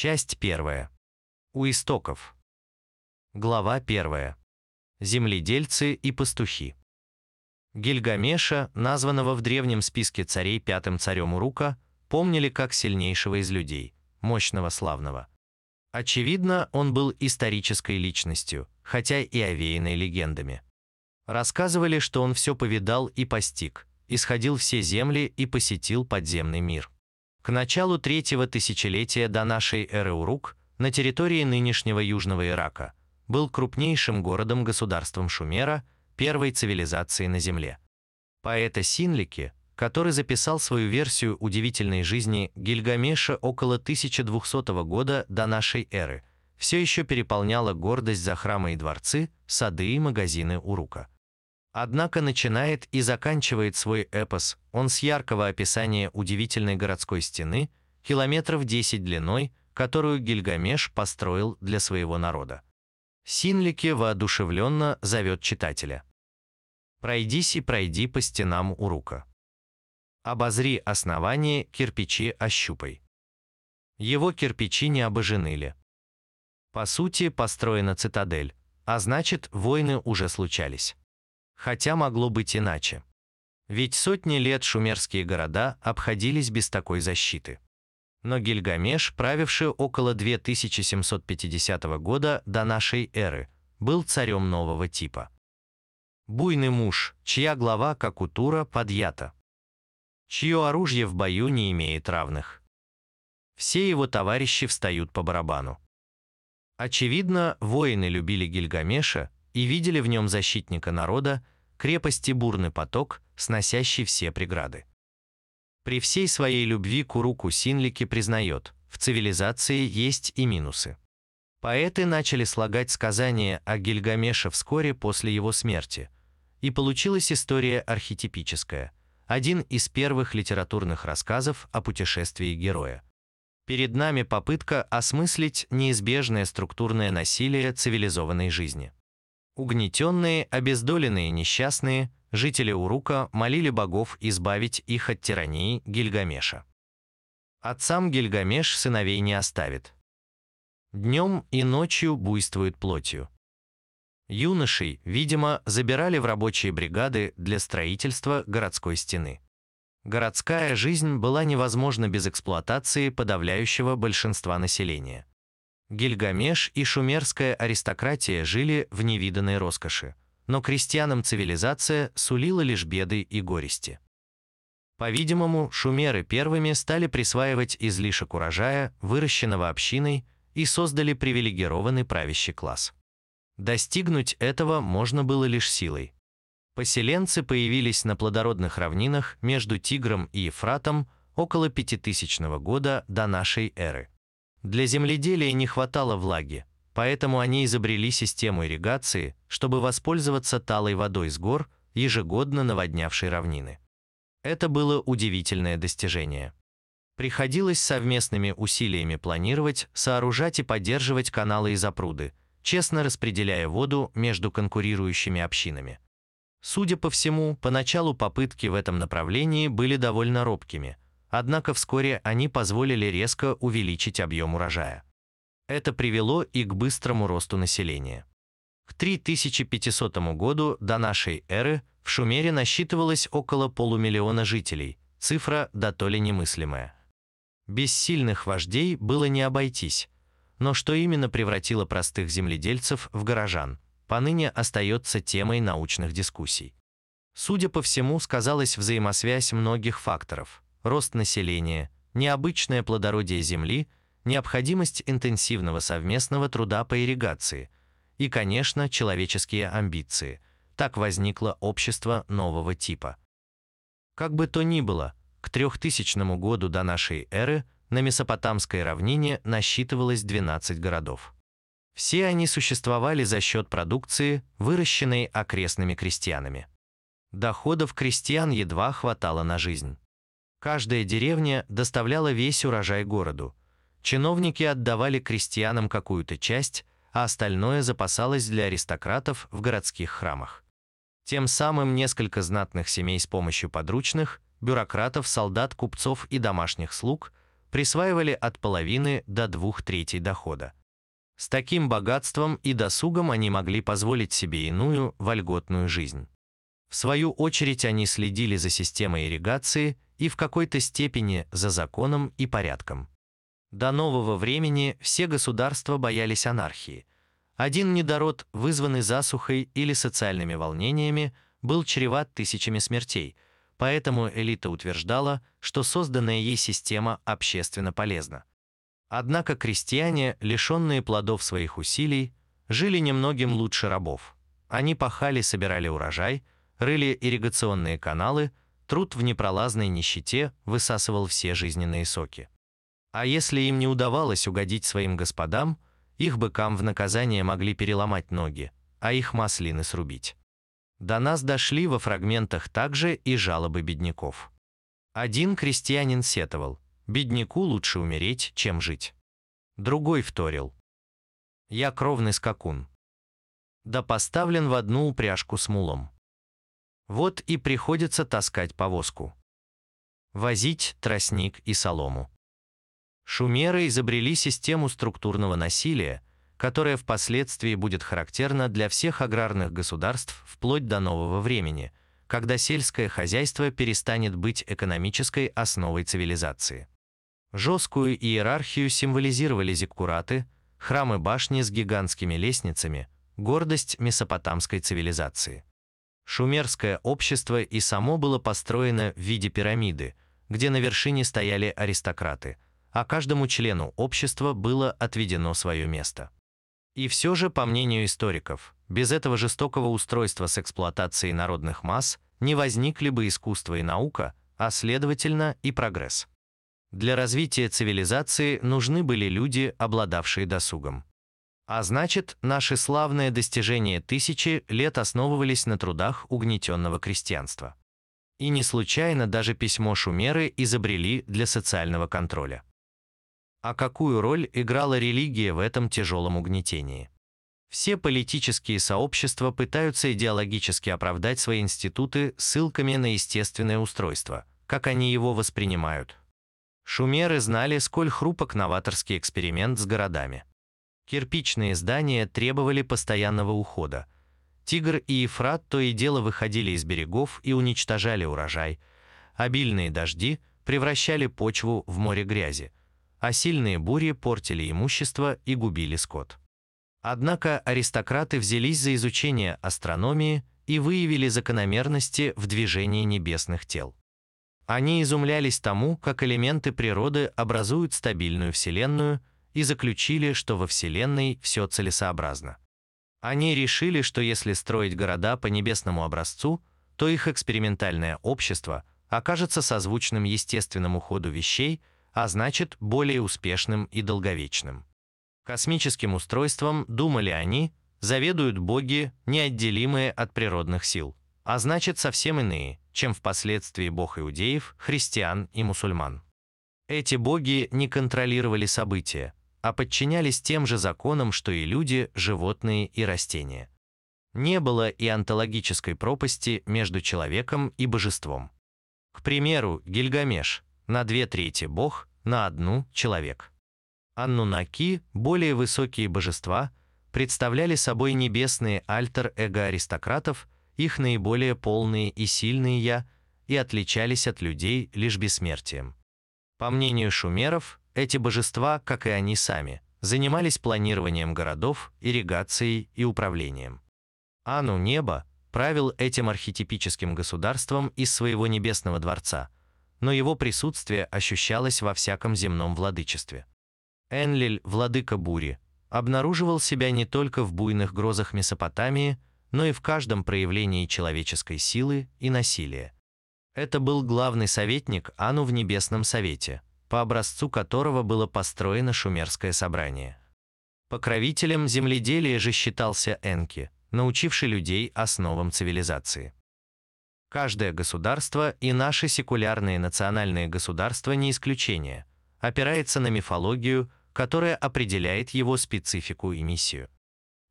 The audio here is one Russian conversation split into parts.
Часть первая. У истоков. Глава первая. Земледельцы и пастухи. Гильгамеша, названного в древнем списке царей пятым царем Урука, помнили как сильнейшего из людей, мощного славного. Очевидно, он был исторической личностью, хотя и овеянной легендами. Рассказывали, что он все повидал и постиг, исходил все земли и посетил подземный мир. К началу третьего тысячелетия до нашей эры Урук на территории нынешнего Южного Ирака был крупнейшим городом-государством Шумера, первой цивилизации на Земле. Поэта Синлики, который записал свою версию удивительной жизни Гильгамеша около 1200 года до нашей эры, все еще переполняла гордость за храмы и дворцы, сады и магазины Урука. Однако начинает и заканчивает свой эпос он с яркого описания удивительной городской стены, километров 10 длиной, которую Гильгамеш построил для своего народа. Синлики воодушевленно зовет читателя. «Пройдись и пройди по стенам Урука. Обозри основание, кирпичи ощупай. Его кирпичи не обожжены По сути, построена цитадель, а значит, войны уже случались. Хотя могло быть иначе. Ведь сотни лет шумерские города обходились без такой защиты. Но Гильгамеш, правивший около 2750 года до нашей эры, был царем нового типа. Буйный муж, чья глава, как у Тура, подъята. Чье оружие в бою не имеет равных. Все его товарищи встают по барабану. Очевидно, воины любили Гильгамеша и видели в нем защитника народа, крепости бурный поток, сносящий все преграды. При всей своей любви к Синлики признает, в цивилизации есть и минусы. Поэты начали слагать сказания о Гильгамеше вскоре после его смерти, и получилась история архетипическая, один из первых литературных рассказов о путешествии героя. Перед нами попытка осмыслить неизбежное структурное насилие цивилизованной жизни. Угнетенные, обездоленные, несчастные, жители Урука молили богов избавить их от тирании Гильгамеша. Отцам Гильгамеш сыновей не оставит. Днем и ночью буйствует плотью. Юношей, видимо, забирали в рабочие бригады для строительства городской стены. Городская жизнь была невозможна без эксплуатации подавляющего большинства населения. Гильгамеш и шумерская аристократия жили в невиданной роскоши, но крестьянам цивилизация сулила лишь беды и горести. По-видимому, шумеры первыми стали присваивать излишек урожая, выращенного общиной, и создали привилегированный правящий класс. Достигнуть этого можно было лишь силой. Поселенцы появились на плодородных равнинах между Тигром и Ефратом около 5000 года до нашей эры. Для земледелия не хватало влаги, поэтому они изобрели систему ирригации, чтобы воспользоваться талой водой с гор, ежегодно наводнявшей равнины. Это было удивительное достижение. Приходилось совместными усилиями планировать, сооружать и поддерживать каналы и запруды, честно распределяя воду между конкурирующими общинами. Судя по всему, поначалу попытки в этом направлении были довольно робкими – Однако вскоре они позволили резко увеличить объем урожая. Это привело и к быстрому росту населения. К 3500 году до нашей эры в Шумере насчитывалось около полумиллиона жителей, цифра да то ли немыслимая. Без сильных вождей было не обойтись, но что именно превратило простых земледельцев в горожан, поныне остается темой научных дискуссий. Судя по всему, сказалась взаимосвязь многих факторов – рост населения, необычное плодородие земли, необходимость интенсивного совместного труда по ирригации и, конечно, человеческие амбиции. Так возникло общество нового типа. Как бы то ни было, к 3000 году до нашей эры на Месопотамской равнине насчитывалось 12 городов. Все они существовали за счет продукции, выращенной окрестными крестьянами. Доходов крестьян едва хватало на жизнь. Каждая деревня доставляла весь урожай городу. Чиновники отдавали крестьянам какую-то часть, а остальное запасалось для аристократов в городских храмах. Тем самым несколько знатных семей с помощью подручных, бюрократов, солдат, купцов и домашних слуг присваивали от половины до двух третей дохода. С таким богатством и досугом они могли позволить себе иную, вольготную жизнь. В свою очередь они следили за системой ирригации и в какой-то степени за законом и порядком. До нового времени все государства боялись анархии. Один недород, вызванный засухой или социальными волнениями, был чреват тысячами смертей, поэтому элита утверждала, что созданная ей система общественно полезна. Однако крестьяне, лишенные плодов своих усилий, жили немногим лучше рабов. Они пахали, собирали урожай, рыли ирригационные каналы, труд в непролазной нищете высасывал все жизненные соки. А если им не удавалось угодить своим господам, их быкам в наказание могли переломать ноги, а их маслины срубить. До нас дошли во фрагментах также и жалобы бедняков. Один крестьянин сетовал – Бедняку лучше умереть, чем жить. Другой вторил. Я кровный скакун. Да поставлен в одну упряжку с мулом. Вот и приходится таскать повозку. Возить тростник и солому. Шумеры изобрели систему структурного насилия, которая впоследствии будет характерна для всех аграрных государств вплоть до нового времени, когда сельское хозяйство перестанет быть экономической основой цивилизации. Жесткую иерархию символизировали зиккураты, храмы-башни с гигантскими лестницами, гордость месопотамской цивилизации. Шумерское общество и само было построено в виде пирамиды, где на вершине стояли аристократы, а каждому члену общества было отведено свое место. И все же, по мнению историков, без этого жестокого устройства с эксплуатацией народных масс не возникли бы искусство и наука, а следовательно и прогресс. Для развития цивилизации нужны были люди, обладавшие досугом. А значит, наши славные достижения тысячи лет основывались на трудах угнетенного крестьянства. И не случайно даже письмо Шумеры изобрели для социального контроля. А какую роль играла религия в этом тяжелом угнетении? Все политические сообщества пытаются идеологически оправдать свои институты ссылками на естественное устройство, как они его воспринимают, Шумеры знали, сколь хрупок новаторский эксперимент с городами. Кирпичные здания требовали постоянного ухода. Тигр и Ефрат то и дело выходили из берегов и уничтожали урожай. Обильные дожди превращали почву в море грязи, а сильные бури портили имущество и губили скот. Однако аристократы взялись за изучение астрономии и выявили закономерности в движении небесных тел. Они изумлялись тому, как элементы природы образуют стабильную Вселенную и заключили, что во Вселенной все целесообразно. Они решили, что если строить города по небесному образцу, то их экспериментальное общество окажется созвучным естественному ходу вещей, а значит более успешным и долговечным. Космическим устройством, думали они, заведуют боги, неотделимые от природных сил, а значит совсем иные – чем впоследствии бог иудеев, христиан и мусульман. Эти боги не контролировали события, а подчинялись тем же законам, что и люди, животные и растения. Не было и онтологической пропасти между человеком и божеством. К примеру, Гильгамеш – на две трети бог, на одну – человек. Аннунаки, более высокие божества, представляли собой небесные альтер-эго аристократов – их наиболее полные и сильные «я» и отличались от людей лишь бессмертием. По мнению шумеров, эти божества, как и они сами, занимались планированием городов, ирригацией и управлением. Ану Небо правил этим архетипическим государством из своего небесного дворца, но его присутствие ощущалось во всяком земном владычестве. Энлиль, владыка бури, обнаруживал себя не только в буйных грозах Месопотамии, но и в каждом проявлении человеческой силы и насилия. Это был главный советник Ану в Небесном Совете, по образцу которого было построено Шумерское собрание. Покровителем земледелия же считался Энки, научивший людей основам цивилизации. Каждое государство, и наши секулярные национальные государства не исключение, опирается на мифологию, которая определяет его специфику и миссию.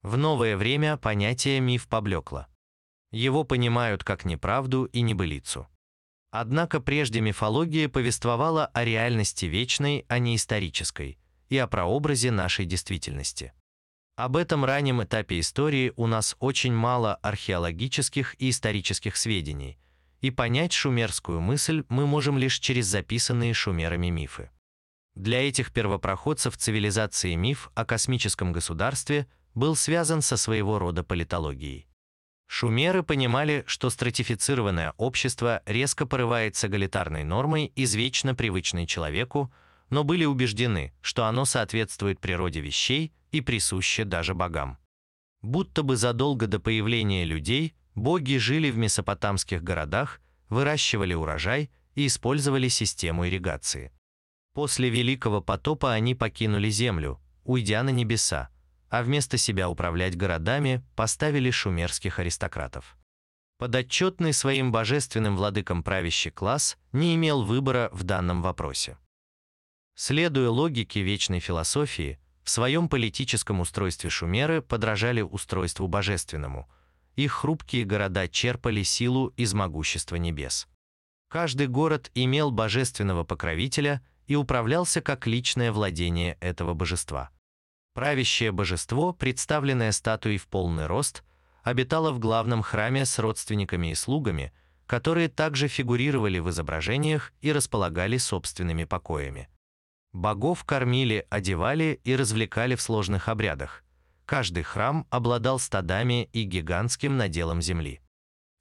В новое время понятие «миф» поблекло. Его понимают как неправду и небылицу. Однако прежде мифология повествовала о реальности вечной, а не исторической, и о прообразе нашей действительности. Об этом раннем этапе истории у нас очень мало археологических и исторических сведений, и понять шумерскую мысль мы можем лишь через записанные шумерами мифы. Для этих первопроходцев цивилизации миф о космическом государстве был связан со своего рода политологией. Шумеры понимали, что стратифицированное общество резко порывает с эгалитарной нормой, извечно привычной человеку, но были убеждены, что оно соответствует природе вещей и присуще даже богам. Будто бы задолго до появления людей боги жили в месопотамских городах, выращивали урожай и использовали систему ирригации. После Великого потопа они покинули землю, уйдя на небеса, а вместо себя управлять городами поставили шумерских аристократов. Подотчетный своим божественным владыкам правящий класс не имел выбора в данном вопросе. Следуя логике вечной философии, в своем политическом устройстве шумеры подражали устройству божественному. Их хрупкие города черпали силу из могущества небес. Каждый город имел божественного покровителя и управлялся как личное владение этого божества – Правящее божество, представленное статуей в полный рост, обитало в главном храме с родственниками и слугами, которые также фигурировали в изображениях и располагали собственными покоями. Богов кормили, одевали и развлекали в сложных обрядах. Каждый храм обладал стадами и гигантским наделом земли.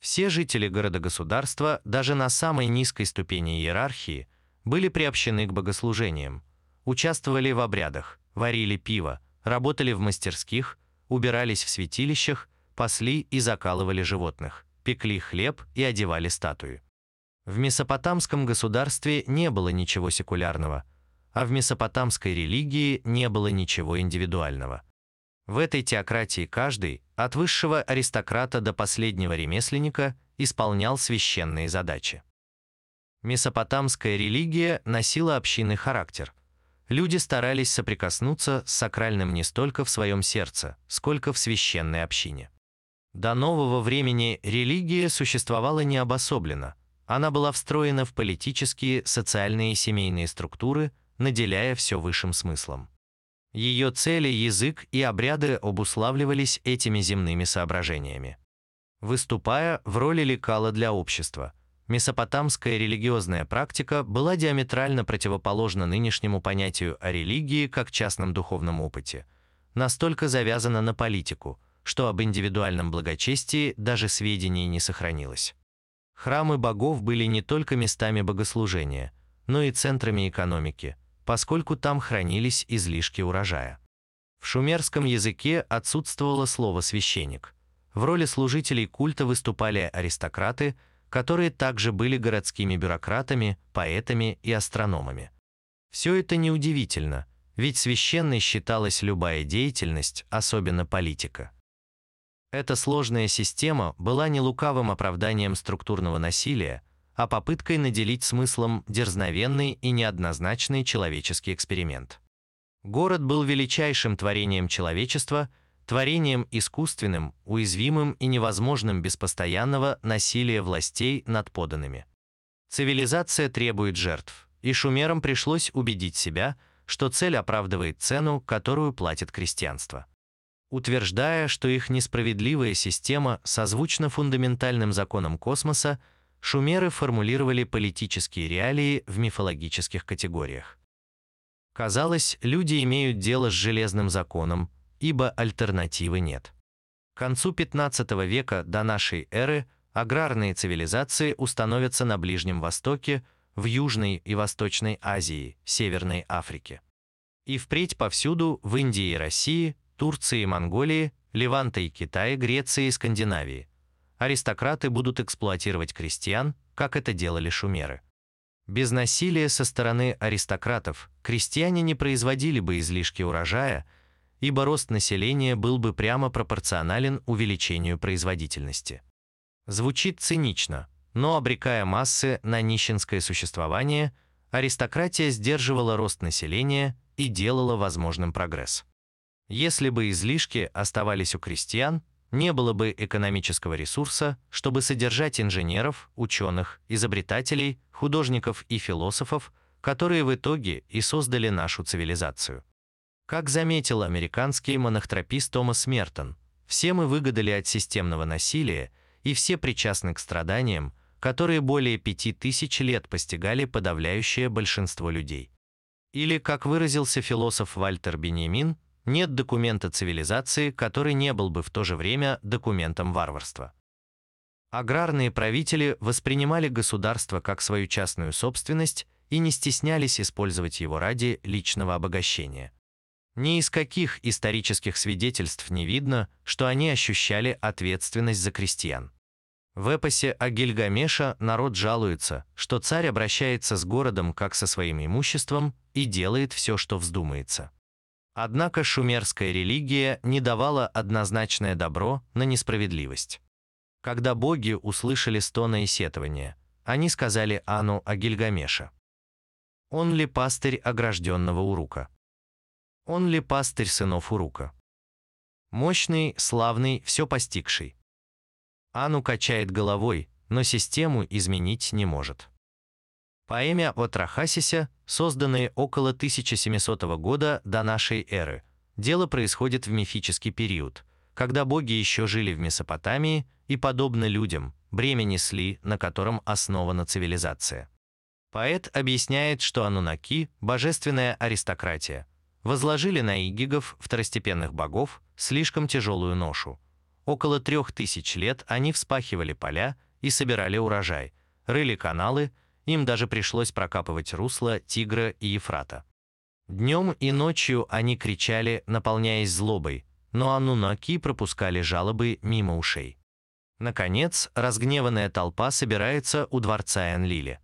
Все жители города-государства, даже на самой низкой ступени иерархии, были приобщены к богослужениям, участвовали в обрядах, варили пиво, работали в мастерских, убирались в святилищах, пасли и закалывали животных, пекли хлеб и одевали статуи. В месопотамском государстве не было ничего секулярного, а в месопотамской религии не было ничего индивидуального. В этой теократии каждый, от высшего аристократа до последнего ремесленника, исполнял священные задачи. Месопотамская религия носила общинный характер – люди старались соприкоснуться с сакральным не столько в своем сердце, сколько в священной общине. До нового времени религия существовала не обособленно, она была встроена в политические, социальные и семейные структуры, наделяя все высшим смыслом. Ее цели, язык и обряды обуславливались этими земными соображениями. Выступая в роли лекала для общества – Месопотамская религиозная практика была диаметрально противоположна нынешнему понятию о религии как частном духовном опыте, настолько завязана на политику, что об индивидуальном благочестии даже сведений не сохранилось. Храмы богов были не только местами богослужения, но и центрами экономики, поскольку там хранились излишки урожая. В шумерском языке отсутствовало слово «священник». В роли служителей культа выступали аристократы – которые также были городскими бюрократами, поэтами и астрономами. Все это неудивительно, ведь священной считалась любая деятельность, особенно политика. Эта сложная система была не лукавым оправданием структурного насилия, а попыткой наделить смыслом дерзновенный и неоднозначный человеческий эксперимент. Город был величайшим творением человечества – творением искусственным, уязвимым и невозможным без постоянного насилия властей над поданными. Цивилизация требует жертв, и шумерам пришлось убедить себя, что цель оправдывает цену, которую платит крестьянство. Утверждая, что их несправедливая система созвучна фундаментальным законам космоса, шумеры формулировали политические реалии в мифологических категориях. Казалось, люди имеют дело с железным законом, ибо альтернативы нет. К концу 15 века до нашей эры аграрные цивилизации установятся на Ближнем Востоке, в Южной и Восточной Азии, Северной Африке. И впредь повсюду в Индии и России, Турции и Монголии, Леванте и Китае, Греции и Скандинавии. Аристократы будут эксплуатировать крестьян, как это делали шумеры. Без насилия со стороны аристократов крестьяне не производили бы излишки урожая, ибо рост населения был бы прямо пропорционален увеличению производительности. Звучит цинично, но обрекая массы на нищенское существование, аристократия сдерживала рост населения и делала возможным прогресс. Если бы излишки оставались у крестьян, не было бы экономического ресурса, чтобы содержать инженеров, ученых, изобретателей, художников и философов, которые в итоге и создали нашу цивилизацию. Как заметил американский монахтропист Томас Мертон, все мы выгадали от системного насилия и все причастны к страданиям, которые более пяти тысяч лет постигали подавляющее большинство людей. Или, как выразился философ Вальтер Беньямин, нет документа цивилизации, который не был бы в то же время документом варварства. Аграрные правители воспринимали государство как свою частную собственность и не стеснялись использовать его ради личного обогащения. Ни из каких исторических свидетельств не видно, что они ощущали ответственность за крестьян. В эпосе о Гильгамеша народ жалуется, что царь обращается с городом как со своим имуществом и делает все, что вздумается. Однако шумерская религия не давала однозначное добро на несправедливость. Когда боги услышали стоны и сетования, они сказали Ану о Гильгамеше. «Он ли пастырь огражденного Урука? Он ли пастырь сынов Урука? Мощный, славный, все постигший. Ану качает головой, но систему изменить не может. Поэмия о Трахасисе, созданная около 1700 года до нашей эры, дело происходит в мифический период, когда боги еще жили в Месопотамии и, подобно людям, бремя несли, на котором основана цивилизация. Поэт объясняет, что анунаки – божественная аристократия, возложили на игигов, второстепенных богов, слишком тяжелую ношу – Около трех тысяч лет они вспахивали поля и собирали урожай, рыли каналы, им даже пришлось прокапывать русла Тигра и Ефрата. Днем и ночью они кричали, наполняясь злобой, но анунаки пропускали жалобы мимо ушей. Наконец, разгневанная толпа собирается у дворца Энлили.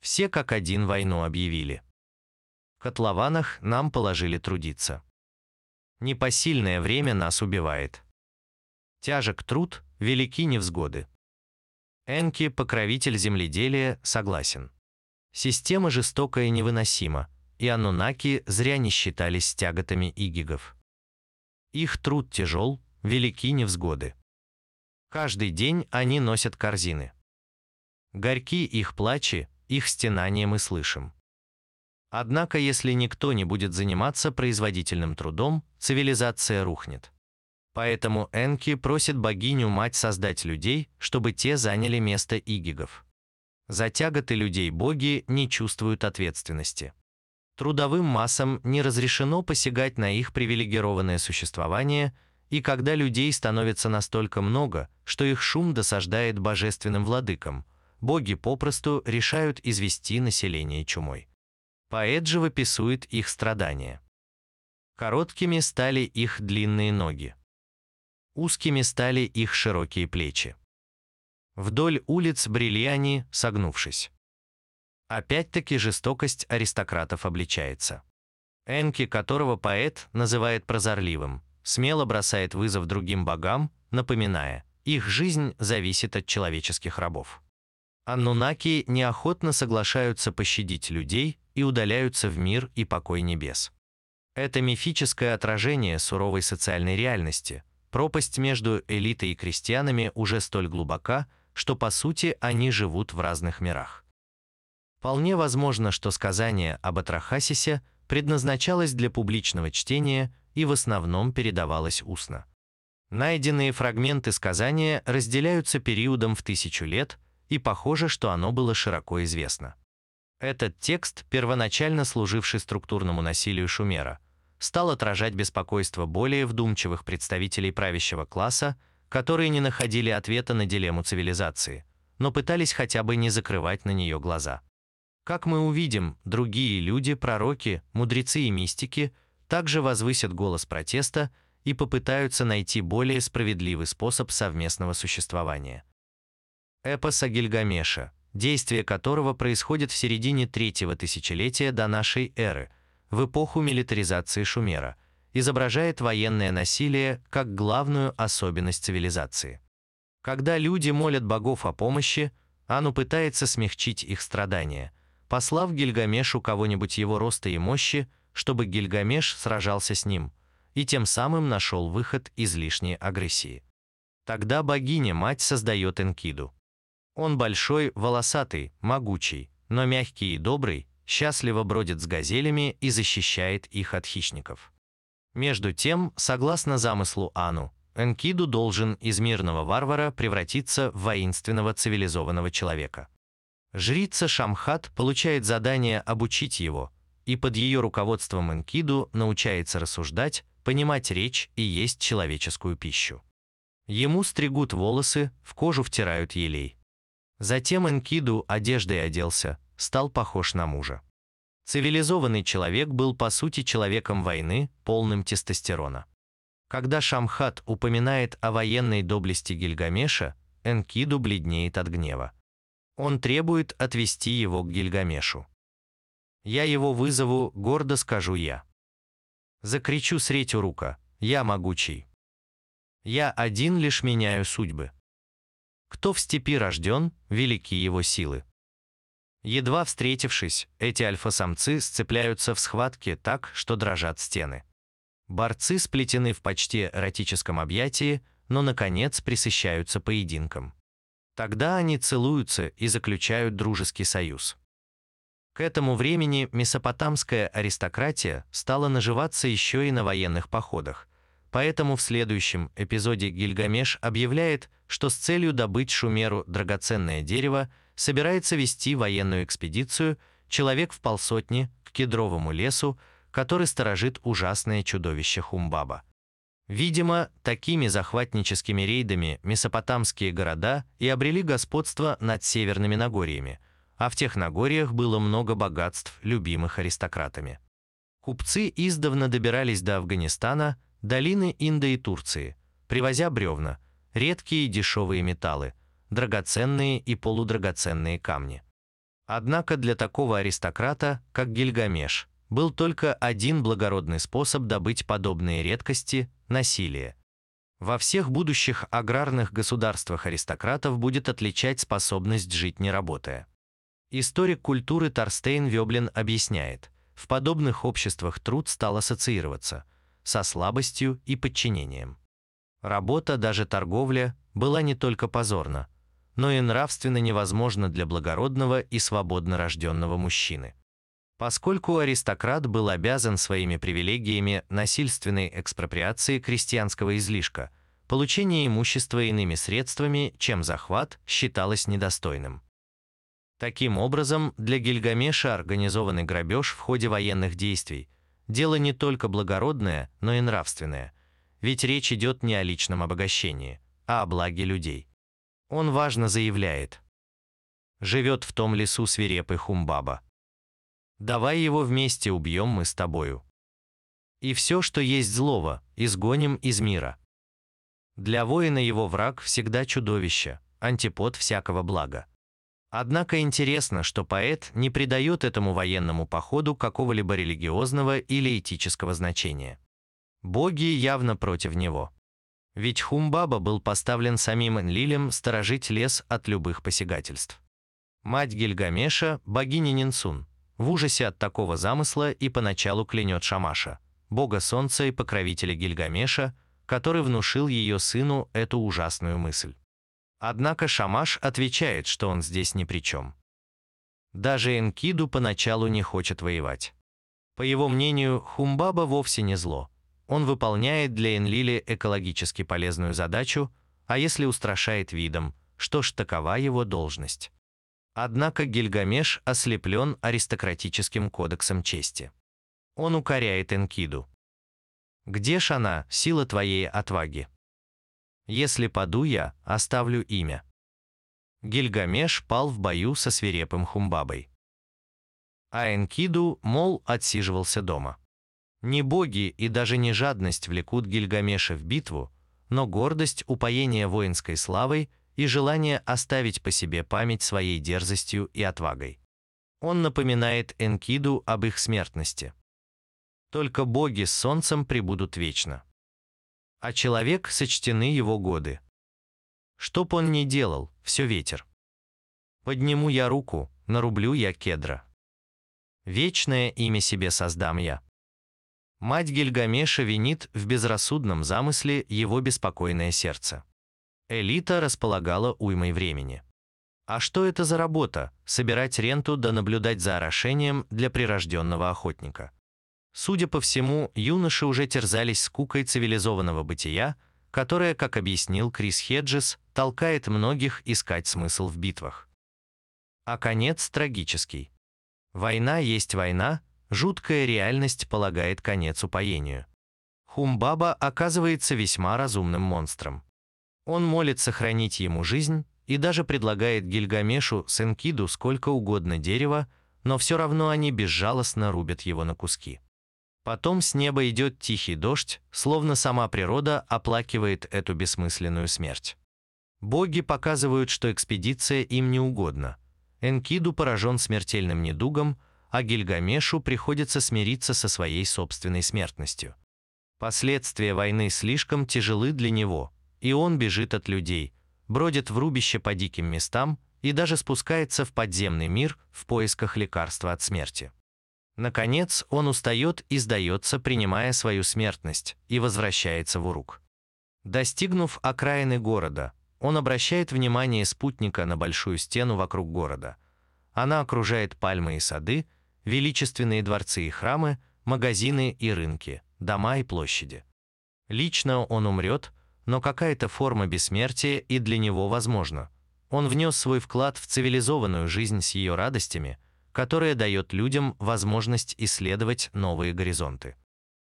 Все как один войну объявили. Котлованах нам положили трудиться. Непосильное время нас убивает. Тяжек труд, велики невзгоды. Энки, покровитель земледелия, согласен. Система жестокая и невыносима, и анунаки зря не считались тяготами игигов. Их труд тяжел, велики невзгоды. Каждый день они носят корзины. Горьки их плачи, их стенания мы слышим. Однако, если никто не будет заниматься производительным трудом, цивилизация рухнет. Поэтому Энки просит богиню-мать создать людей, чтобы те заняли место игигов. За тяготы людей боги не чувствуют ответственности. Трудовым массам не разрешено посягать на их привилегированное существование, и когда людей становится настолько много, что их шум досаждает божественным владыкам, боги попросту решают извести население чумой. Поэт же выписует их страдания. Короткими стали их длинные ноги. Узкими стали их широкие плечи. Вдоль улиц брели они, согнувшись. Опять-таки жестокость аристократов обличается. Энки, которого поэт называет прозорливым, смело бросает вызов другим богам, напоминая, их жизнь зависит от человеческих рабов. Аннунаки неохотно соглашаются пощадить людей и удаляются в мир и покой небес. Это мифическое отражение суровой социальной реальности, Пропасть между элитой и крестьянами уже столь глубока, что по сути они живут в разных мирах. Вполне возможно, что сказание об Атрахасисе предназначалось для публичного чтения и в основном передавалось устно. Найденные фрагменты сказания разделяются периодом в тысячу лет, и похоже, что оно было широко известно. Этот текст, первоначально служивший структурному насилию Шумера – стал отражать беспокойство более вдумчивых представителей правящего класса, которые не находили ответа на дилемму цивилизации, но пытались хотя бы не закрывать на нее глаза. Как мы увидим, другие люди, пророки, мудрецы и мистики также возвысят голос протеста и попытаются найти более справедливый способ совместного существования. Эпос о Гильгамеше, действие которого происходит в середине третьего тысячелетия до нашей эры – в эпоху милитаризации Шумера, изображает военное насилие как главную особенность цивилизации. Когда люди молят богов о помощи, Ану пытается смягчить их страдания, послав Гильгамешу кого-нибудь его роста и мощи, чтобы Гильгамеш сражался с ним, и тем самым нашел выход из лишней агрессии. Тогда богиня-мать создает Энкиду. Он большой, волосатый, могучий, но мягкий и добрый, счастливо бродит с газелями и защищает их от хищников. Между тем, согласно замыслу Ану, Энкиду должен из мирного варвара превратиться в воинственного цивилизованного человека. Жрица Шамхат получает задание обучить его, и под ее руководством Энкиду научается рассуждать, понимать речь и есть человеческую пищу. Ему стригут волосы, в кожу втирают елей. Затем Энкиду одеждой оделся, стал похож на мужа. Цивилизованный человек был по сути человеком войны, полным тестостерона. Когда Шамхат упоминает о военной доблести Гильгамеша, Энкиду бледнеет от гнева. Он требует отвести его к Гильгамешу. «Я его вызову, гордо скажу я». Закричу средь рука, «Я могучий». «Я один лишь меняю судьбы». Кто в степи рожден, велики его силы. Едва встретившись, эти альфа-самцы сцепляются в схватке так, что дрожат стены. Борцы сплетены в почти эротическом объятии, но, наконец, присыщаются поединком. Тогда они целуются и заключают дружеский союз. К этому времени месопотамская аристократия стала наживаться еще и на военных походах, поэтому в следующем эпизоде Гильгамеш объявляет, что с целью добыть Шумеру драгоценное дерево собирается вести военную экспедицию человек в полсотни к кедровому лесу, который сторожит ужасное чудовище Хумбаба. Видимо, такими захватническими рейдами месопотамские города и обрели господство над северными Нагорьями, а в тех Нагорьях было много богатств, любимых аристократами. Купцы издавна добирались до Афганистана, долины Инда и Турции, привозя бревна, редкие и дешевые металлы, драгоценные и полудрагоценные камни. Однако для такого аристократа, как Гильгамеш, был только один благородный способ добыть подобные редкости – насилие. Во всех будущих аграрных государствах аристократов будет отличать способность жить не работая. Историк культуры Торстейн Вёблин объясняет, в подобных обществах труд стал ассоциироваться со слабостью и подчинением. Работа, даже торговля, была не только позорна, но и нравственно невозможно для благородного и свободно рожденного мужчины. Поскольку аристократ был обязан своими привилегиями насильственной экспроприации крестьянского излишка, получение имущества иными средствами, чем захват, считалось недостойным. Таким образом, для Гильгамеша организованный грабеж в ходе военных действий – дело не только благородное, но и нравственное, ведь речь идет не о личном обогащении, а о благе людей. Он важно заявляет. Живет в том лесу свирепый Хумбаба. Давай его вместе убьем мы с тобою. И все, что есть злого, изгоним из мира. Для воина его враг всегда чудовище, антипод всякого блага. Однако интересно, что поэт не придает этому военному походу какого-либо религиозного или этического значения. Боги явно против него. Ведь Хумбаба был поставлен самим Энлилем сторожить лес от любых посягательств. Мать Гильгамеша, богиня Нинсун, в ужасе от такого замысла и поначалу клянет Шамаша, бога солнца и покровителя Гильгамеша, который внушил ее сыну эту ужасную мысль. Однако Шамаш отвечает, что он здесь ни при чем. Даже Энкиду поначалу не хочет воевать. По его мнению, Хумбаба вовсе не зло, он выполняет для Энлили экологически полезную задачу, а если устрашает видом, что ж такова его должность. Однако Гильгамеш ослеплен аристократическим кодексом чести. Он укоряет Энкиду. «Где ж она, сила твоей отваги? Если паду я, оставлю имя». Гильгамеш пал в бою со свирепым Хумбабой. А Энкиду, мол, отсиживался дома. Не боги и даже не жадность влекут Гильгамеша в битву, но гордость упоения воинской славой и желание оставить по себе память своей дерзостью и отвагой. Он напоминает Энкиду об их смертности. Только боги с солнцем пребудут вечно. А человек сочтены его годы. Что б он ни делал, все ветер. Подниму я руку, нарублю я кедра. Вечное имя себе создам я. Мать Гильгамеша винит в безрассудном замысле его беспокойное сердце. Элита располагала уймой времени. А что это за работа – собирать ренту да наблюдать за орошением для прирожденного охотника? Судя по всему, юноши уже терзались скукой цивилизованного бытия, которое, как объяснил Крис Хеджес, толкает многих искать смысл в битвах. А конец трагический. Война есть война, жуткая реальность полагает конец упоению. Хумбаба оказывается весьма разумным монстром. Он молит сохранить ему жизнь и даже предлагает Гильгамешу с Энкиду сколько угодно дерева, но все равно они безжалостно рубят его на куски. Потом с неба идет тихий дождь, словно сама природа оплакивает эту бессмысленную смерть. Боги показывают, что экспедиция им не угодна. Энкиду поражен смертельным недугом, а Гильгамешу приходится смириться со своей собственной смертностью. Последствия войны слишком тяжелы для него, и он бежит от людей, бродит в рубище по диким местам и даже спускается в подземный мир в поисках лекарства от смерти. Наконец, он устает и сдается, принимая свою смертность, и возвращается в Урук. Достигнув окраины города, он обращает внимание спутника на большую стену вокруг города. Она окружает пальмы и сады, величественные дворцы и храмы, магазины и рынки, дома и площади. Лично он умрет, но какая-то форма бессмертия и для него возможна. Он внес свой вклад в цивилизованную жизнь с ее радостями, которая дает людям возможность исследовать новые горизонты.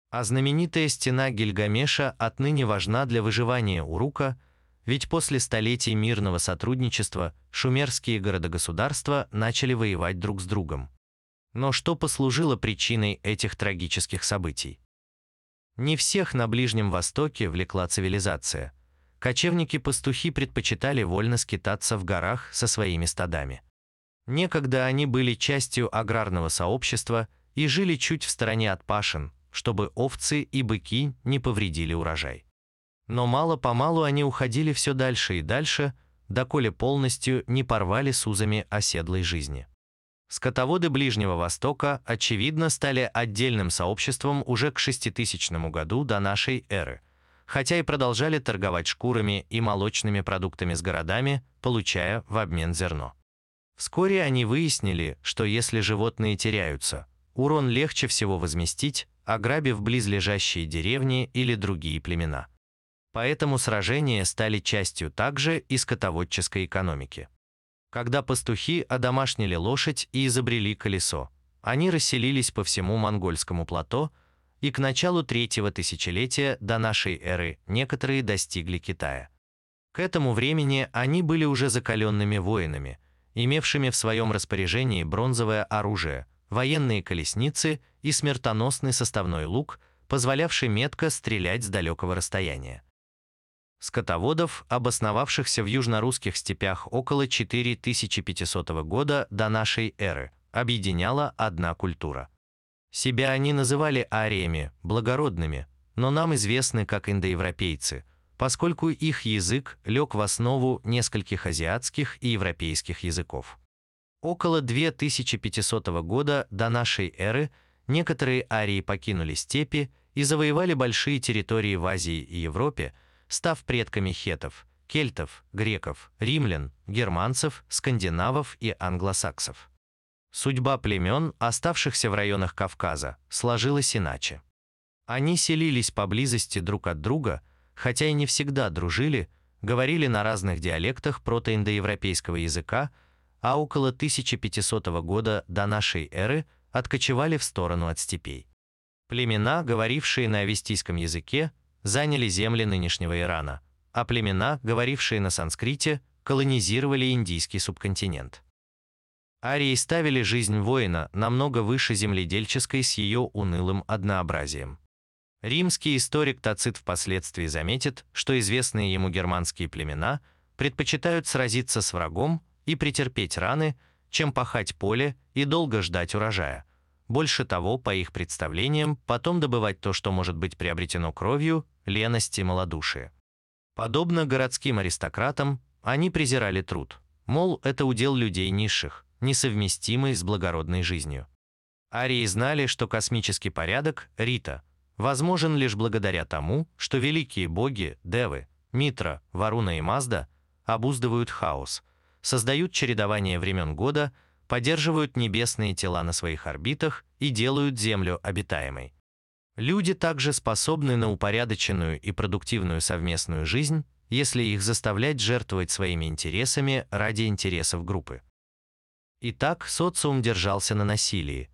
А знаменитая стена Гильгамеша отныне важна для выживания Урука, ведь после столетий мирного сотрудничества шумерские города-государства начали воевать друг с другом. Но что послужило причиной этих трагических событий? Не всех на Ближнем Востоке влекла цивилизация. Кочевники-пастухи предпочитали вольно скитаться в горах со своими стадами. Некогда они были частью аграрного сообщества и жили чуть в стороне от пашин, чтобы овцы и быки не повредили урожай. Но мало-помалу они уходили все дальше и дальше, доколе полностью не порвали с узами оседлой жизни. Скотоводы Ближнего Востока, очевидно, стали отдельным сообществом уже к 6000 году до нашей эры, хотя и продолжали торговать шкурами и молочными продуктами с городами, получая в обмен зерно. Вскоре они выяснили, что если животные теряются, урон легче всего возместить, ограбив близлежащие деревни или другие племена. Поэтому сражения стали частью также и скотоводческой экономики. Когда пастухи одомашнили лошадь и изобрели колесо, они расселились по всему монгольскому плато, и к началу третьего тысячелетия до нашей эры некоторые достигли Китая. К этому времени они были уже закаленными воинами, имевшими в своем распоряжении бронзовое оружие, военные колесницы и смертоносный составной лук, позволявший метко стрелять с далекого расстояния скотоводов, обосновавшихся в южнорусских степях около 4500 года до нашей эры, объединяла одна культура. Себя они называли ариями, благородными, но нам известны как индоевропейцы, поскольку их язык лег в основу нескольких азиатских и европейских языков. Около 2500 года до нашей эры некоторые арии покинули степи и завоевали большие территории в Азии и Европе, став предками хетов, кельтов, греков, римлян, германцев, скандинавов и англосаксов. Судьба племен, оставшихся в районах Кавказа, сложилась иначе. Они селились поблизости друг от друга, хотя и не всегда дружили, говорили на разных диалектах протоиндоевропейского языка, а около 1500 года до нашей эры откочевали в сторону от степей. Племена, говорившие на авестийском языке, заняли земли нынешнего Ирана, а племена, говорившие на санскрите, колонизировали индийский субконтинент. Арии ставили жизнь воина намного выше земледельческой с ее унылым однообразием. Римский историк Тацит впоследствии заметит, что известные ему германские племена предпочитают сразиться с врагом и претерпеть раны, чем пахать поле и долго ждать урожая, больше того, по их представлениям, потом добывать то, что может быть приобретено кровью, леность и малодушие. Подобно городским аристократам, они презирали труд. Мол, это удел людей низших, несовместимый с благородной жизнью. Арии знали, что космический порядок, Рита, возможен лишь благодаря тому, что великие боги, девы, Митра, Варуна и Мазда обуздывают хаос, создают чередование времен года, поддерживают небесные тела на своих орбитах и делают Землю обитаемой. Люди также способны на упорядоченную и продуктивную совместную жизнь, если их заставлять жертвовать своими интересами ради интересов группы. Итак, социум держался на насилии,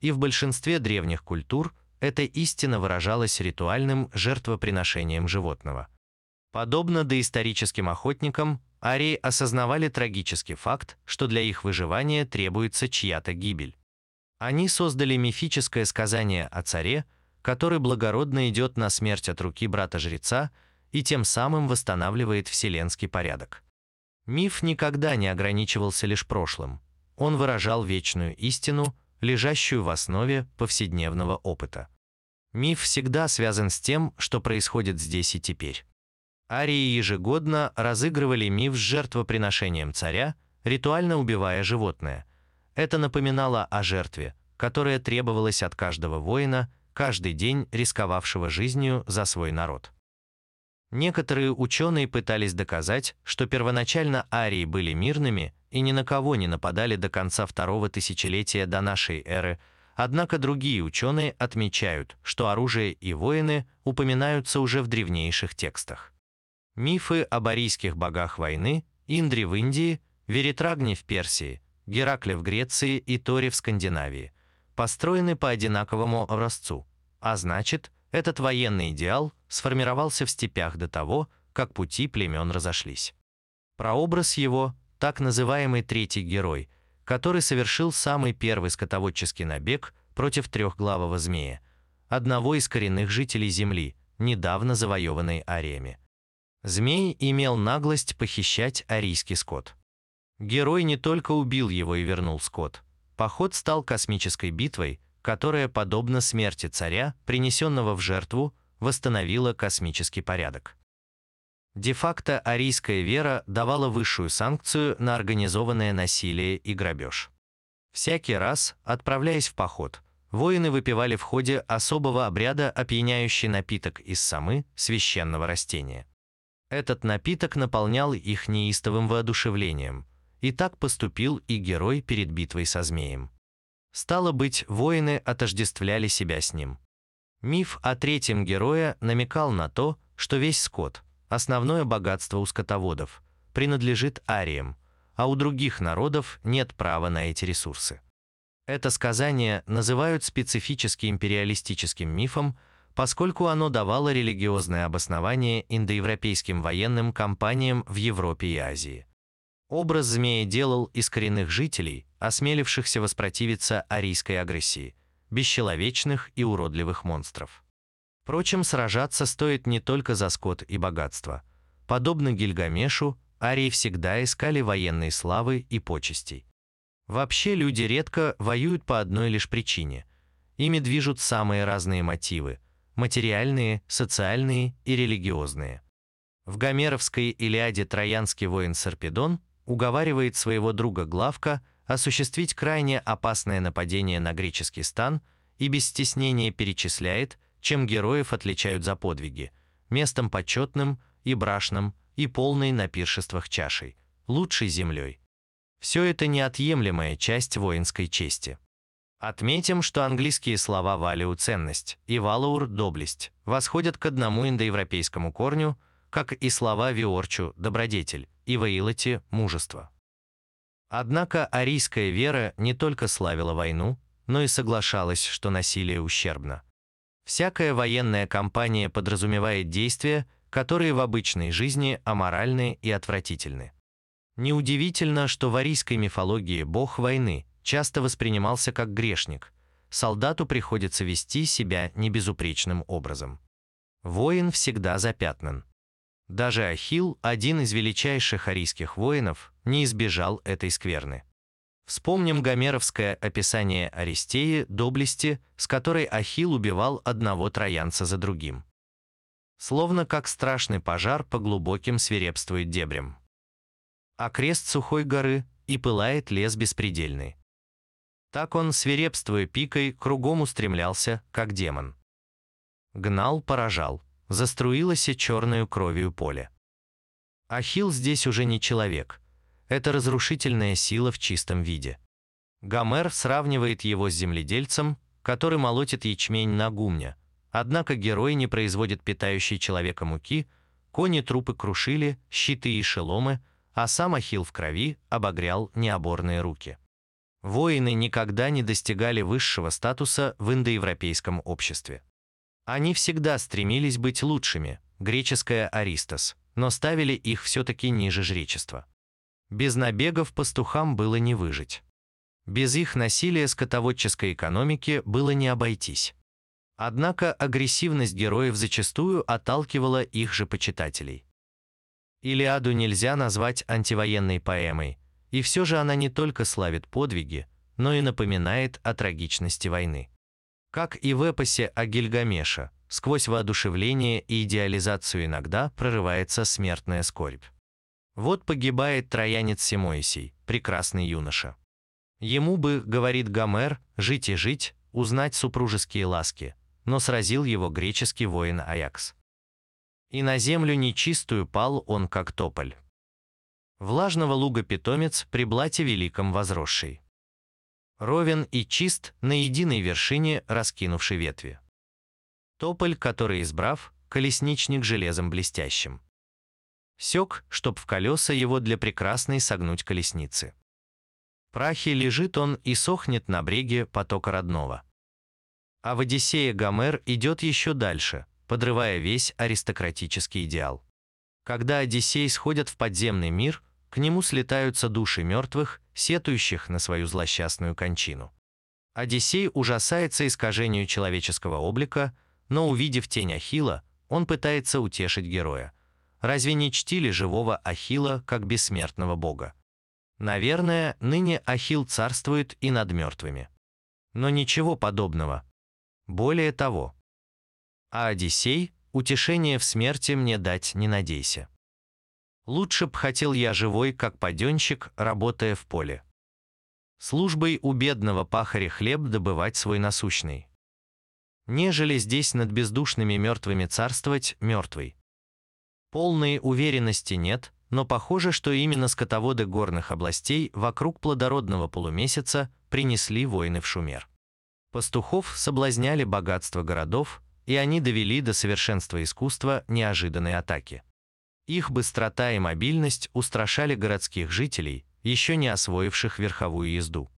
и в большинстве древних культур эта истина выражалась ритуальным жертвоприношением животного. Подобно доисторическим охотникам, арии осознавали трагический факт, что для их выживания требуется чья-то гибель. Они создали мифическое сказание о царе, который благородно идет на смерть от руки брата-жреца и тем самым восстанавливает вселенский порядок. Миф никогда не ограничивался лишь прошлым. Он выражал вечную истину, лежащую в основе повседневного опыта. Миф всегда связан с тем, что происходит здесь и теперь. Арии ежегодно разыгрывали миф с жертвоприношением царя, ритуально убивая животное. Это напоминало о жертве, которая требовалась от каждого воина, каждый день рисковавшего жизнью за свой народ. Некоторые ученые пытались доказать, что первоначально арии были мирными и ни на кого не нападали до конца второго тысячелетия до нашей эры, однако другие ученые отмечают, что оружие и воины упоминаются уже в древнейших текстах. Мифы об арийских богах войны, Индре в Индии, Веритрагне в Персии, Геракле в Греции и Торе в Скандинавии построены по одинаковому образцу, а значит, этот военный идеал сформировался в степях до того, как пути племен разошлись. Прообраз его – так называемый третий герой, который совершил самый первый скотоводческий набег против трехглавого змея, одного из коренных жителей Земли, недавно завоеванной ариями. Змей имел наглость похищать арийский скот. Герой не только убил его и вернул скот. Поход стал космической битвой, которая, подобно смерти царя, принесенного в жертву, восстановила космический порядок. Де-факто арийская вера давала высшую санкцию на организованное насилие и грабеж. Всякий раз, отправляясь в поход, воины выпивали в ходе особого обряда опьяняющий напиток из самы священного растения. Этот напиток наполнял их неистовым воодушевлением, и так поступил и герой перед битвой со змеем. Стало быть, воины отождествляли себя с ним. Миф о третьем герое намекал на то, что весь скот, основное богатство у скотоводов, принадлежит ариям, а у других народов нет права на эти ресурсы. Это сказание называют специфически империалистическим мифом, поскольку оно давало религиозное обоснование индоевропейским военным кампаниям в Европе и Азии. Образ змея делал из коренных жителей, осмелившихся воспротивиться арийской агрессии, бесчеловечных и уродливых монстров. Впрочем, сражаться стоит не только за скот и богатство. Подобно Гильгамешу, арии всегда искали военной славы и почестей. Вообще люди редко воюют по одной лишь причине. Ими движут самые разные мотивы – материальные, социальные и религиозные. В гомеровской Илиаде троянский воин Сарпедон уговаривает своего друга Главка осуществить крайне опасное нападение на греческий стан и без стеснения перечисляет, чем героев отличают за подвиги, местом почетным и брашным и полной на пиршествах чашей, лучшей землей. Все это неотъемлемая часть воинской чести. Отметим, что английские слова «валиу» – ценность и «валаур» – доблесть восходят к одному индоевропейскому корню, как и слова «виорчу» – добродетель и «ваилати» – мужество. Однако арийская вера не только славила войну, но и соглашалась, что насилие ущербно. Всякая военная кампания подразумевает действия, которые в обычной жизни аморальны и отвратительны. Неудивительно, что в арийской мифологии бог войны часто воспринимался как грешник. Солдату приходится вести себя небезупречным образом. Воин всегда запятнан. Даже Ахилл, один из величайших арийских воинов, не избежал этой скверны. Вспомним гомеровское описание Аристеи, доблести, с которой Ахилл убивал одного троянца за другим. Словно как страшный пожар по глубоким свирепствует дебрям. А крест сухой горы и пылает лес беспредельный. Так он, свирепствуя пикой, кругом устремлялся, как демон. Гнал, поражал, заструилось черную кровью поле. Ахилл здесь уже не человек. Это разрушительная сила в чистом виде. Гомер сравнивает его с земледельцем, который молотит ячмень на гумне. Однако герой не производит питающей человека муки, кони трупы крушили, щиты и шеломы, а сам Ахилл в крови обогрял необорные руки. Воины никогда не достигали высшего статуса в индоевропейском обществе. Они всегда стремились быть лучшими, греческая Аристос, но ставили их все-таки ниже жречества. Без набегов пастухам было не выжить. Без их насилия скотоводческой экономики было не обойтись. Однако агрессивность героев зачастую отталкивала их же почитателей. Илиаду нельзя назвать антивоенной поэмой, и все же она не только славит подвиги, но и напоминает о трагичности войны. Как и в эпосе о Гильгамеше, сквозь воодушевление и идеализацию иногда прорывается смертная скорбь. Вот погибает троянец Симоисий, прекрасный юноша. Ему бы, говорит Гомер, жить и жить, узнать супружеские ласки, но сразил его греческий воин Аякс. И на землю нечистую пал он, как тополь. Влажного луга питомец при блате великом возросший. Ровен и чист на единой вершине раскинувшей ветви. Тополь, который избрав, колесничник железом блестящим. Сек, чтоб в колеса его для прекрасной согнуть колесницы прахе лежит он и сохнет на бреге потока родного. А в Одиссее Гомер идет еще дальше, подрывая весь аристократический идеал. Когда Одиссей сходят в подземный мир, к нему слетаются души мертвых, сетующих на свою злосчастную кончину. Одиссей ужасается искажению человеческого облика, но увидев тень Ахила, он пытается утешить героя. Разве не чтили живого Ахила как бессмертного бога? Наверное, ныне Ахилл царствует и над мертвыми. Но ничего подобного. Более того. А Одиссей, утешение в смерти мне дать не надейся. Лучше б хотел я живой, как паденщик, работая в поле. Службой у бедного пахаря хлеб добывать свой насущный. Нежели здесь над бездушными мертвыми царствовать мертвый. Полной уверенности нет, но похоже, что именно скотоводы горных областей вокруг плодородного полумесяца принесли войны в Шумер. Пастухов соблазняли богатство городов, и они довели до совершенства искусства неожиданной атаки. Их быстрота и мобильность устрашали городских жителей, еще не освоивших верховую езду.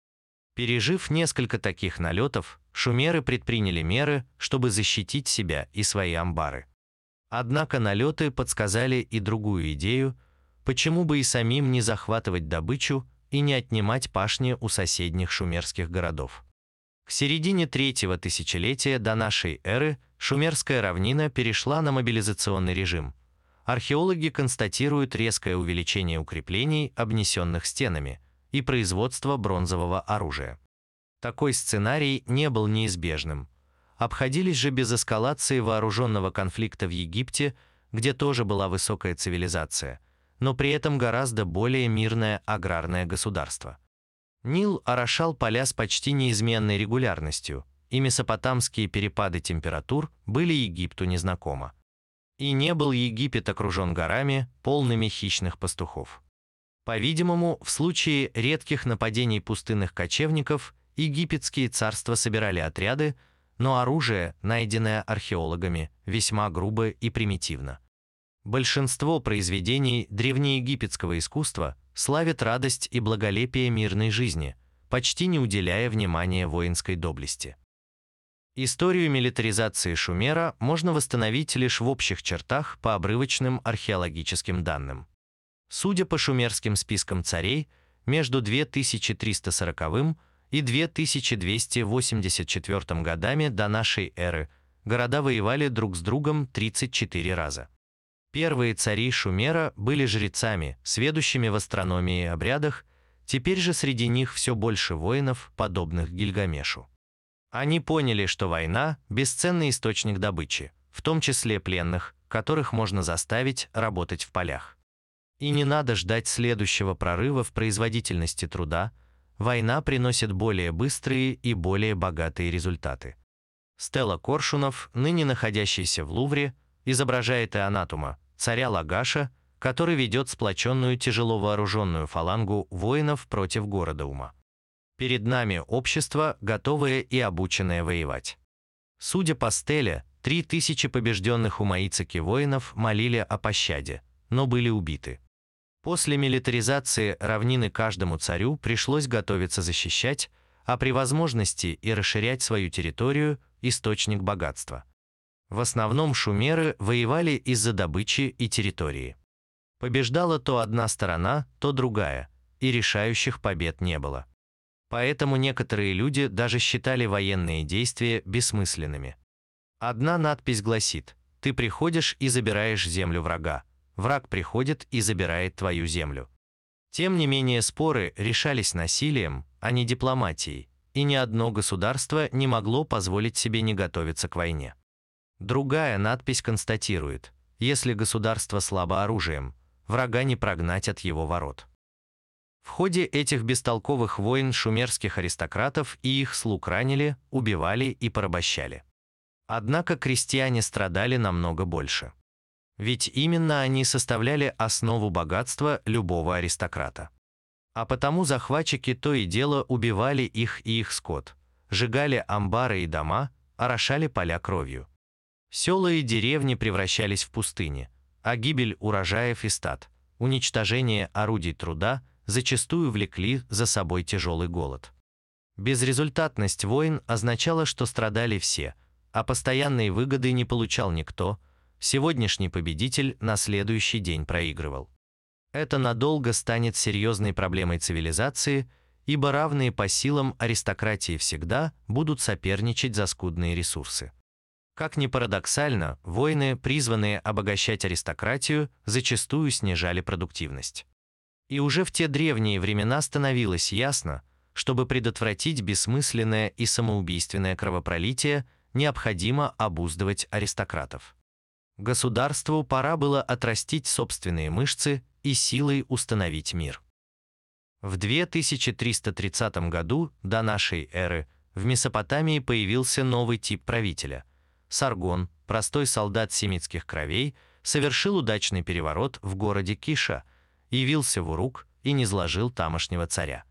Пережив несколько таких налетов, шумеры предприняли меры, чтобы защитить себя и свои амбары. Однако налеты подсказали и другую идею, Почему бы и самим не захватывать добычу и не отнимать пашни у соседних шумерских городов? К середине третьего тысячелетия до нашей эры шумерская равнина перешла на мобилизационный режим. Археологи констатируют резкое увеличение укреплений, обнесенных стенами, и производство бронзового оружия. Такой сценарий не был неизбежным. Обходились же без эскалации вооруженного конфликта в Египте, где тоже была высокая цивилизация, но при этом гораздо более мирное аграрное государство. Нил орошал поля с почти неизменной регулярностью, и месопотамские перепады температур были Египту незнакомы. И не был Египет окружен горами, полными хищных пастухов. По-видимому, в случае редких нападений пустынных кочевников египетские царства собирали отряды, но оружие, найденное археологами, весьма грубо и примитивно. Большинство произведений древнеегипетского искусства славят радость и благолепие мирной жизни, почти не уделяя внимания воинской доблести. Историю милитаризации Шумера можно восстановить лишь в общих чертах по обрывочным археологическим данным. Судя по шумерским спискам царей, между 2340 и 2284 годами до нашей эры города воевали друг с другом 34 раза. Первые цари Шумера были жрецами, сведущими в астрономии и обрядах, теперь же среди них все больше воинов, подобных Гильгамешу. Они поняли, что война – бесценный источник добычи, в том числе пленных, которых можно заставить работать в полях. И не надо ждать следующего прорыва в производительности труда, война приносит более быстрые и более богатые результаты. Стелла Коршунов, ныне находящаяся в Лувре, изображает Ионатума, царя Лагаша, который ведет сплоченную тяжело вооруженную фалангу воинов против города Ума. Перед нами общество, готовое и обученное воевать. Судя по стеле, три тысячи побежденных умаицаки воинов молили о пощаде, но были убиты. После милитаризации равнины каждому царю пришлось готовиться защищать, а при возможности и расширять свою территорию – источник богатства. В основном шумеры воевали из-за добычи и территории. Побеждала то одна сторона, то другая, и решающих побед не было. Поэтому некоторые люди даже считали военные действия бессмысленными. Одна надпись гласит «Ты приходишь и забираешь землю врага, враг приходит и забирает твою землю». Тем не менее споры решались насилием, а не дипломатией, и ни одно государство не могло позволить себе не готовиться к войне. Другая надпись констатирует, если государство слабо оружием, врага не прогнать от его ворот. В ходе этих бестолковых войн шумерских аристократов и их слуг ранили, убивали и порабощали. Однако крестьяне страдали намного больше. Ведь именно они составляли основу богатства любого аристократа. А потому захватчики то и дело убивали их и их скот, сжигали амбары и дома, орошали поля кровью. Села и деревни превращались в пустыни, а гибель урожаев и стад, уничтожение орудий труда зачастую влекли за собой тяжелый голод. Безрезультатность войн означала, что страдали все, а постоянные выгоды не получал никто, сегодняшний победитель на следующий день проигрывал. Это надолго станет серьезной проблемой цивилизации, ибо равные по силам аристократии всегда будут соперничать за скудные ресурсы. Как ни парадоксально, войны, призванные обогащать аристократию, зачастую снижали продуктивность. И уже в те древние времена становилось ясно, чтобы предотвратить бессмысленное и самоубийственное кровопролитие, необходимо обуздывать аристократов. Государству пора было отрастить собственные мышцы и силой установить мир. В 2330 году до нашей эры в Месопотамии появился новый тип правителя. Саргон, простой солдат семитских кровей, совершил удачный переворот в городе Киша, явился в Урук и низложил тамошнего царя.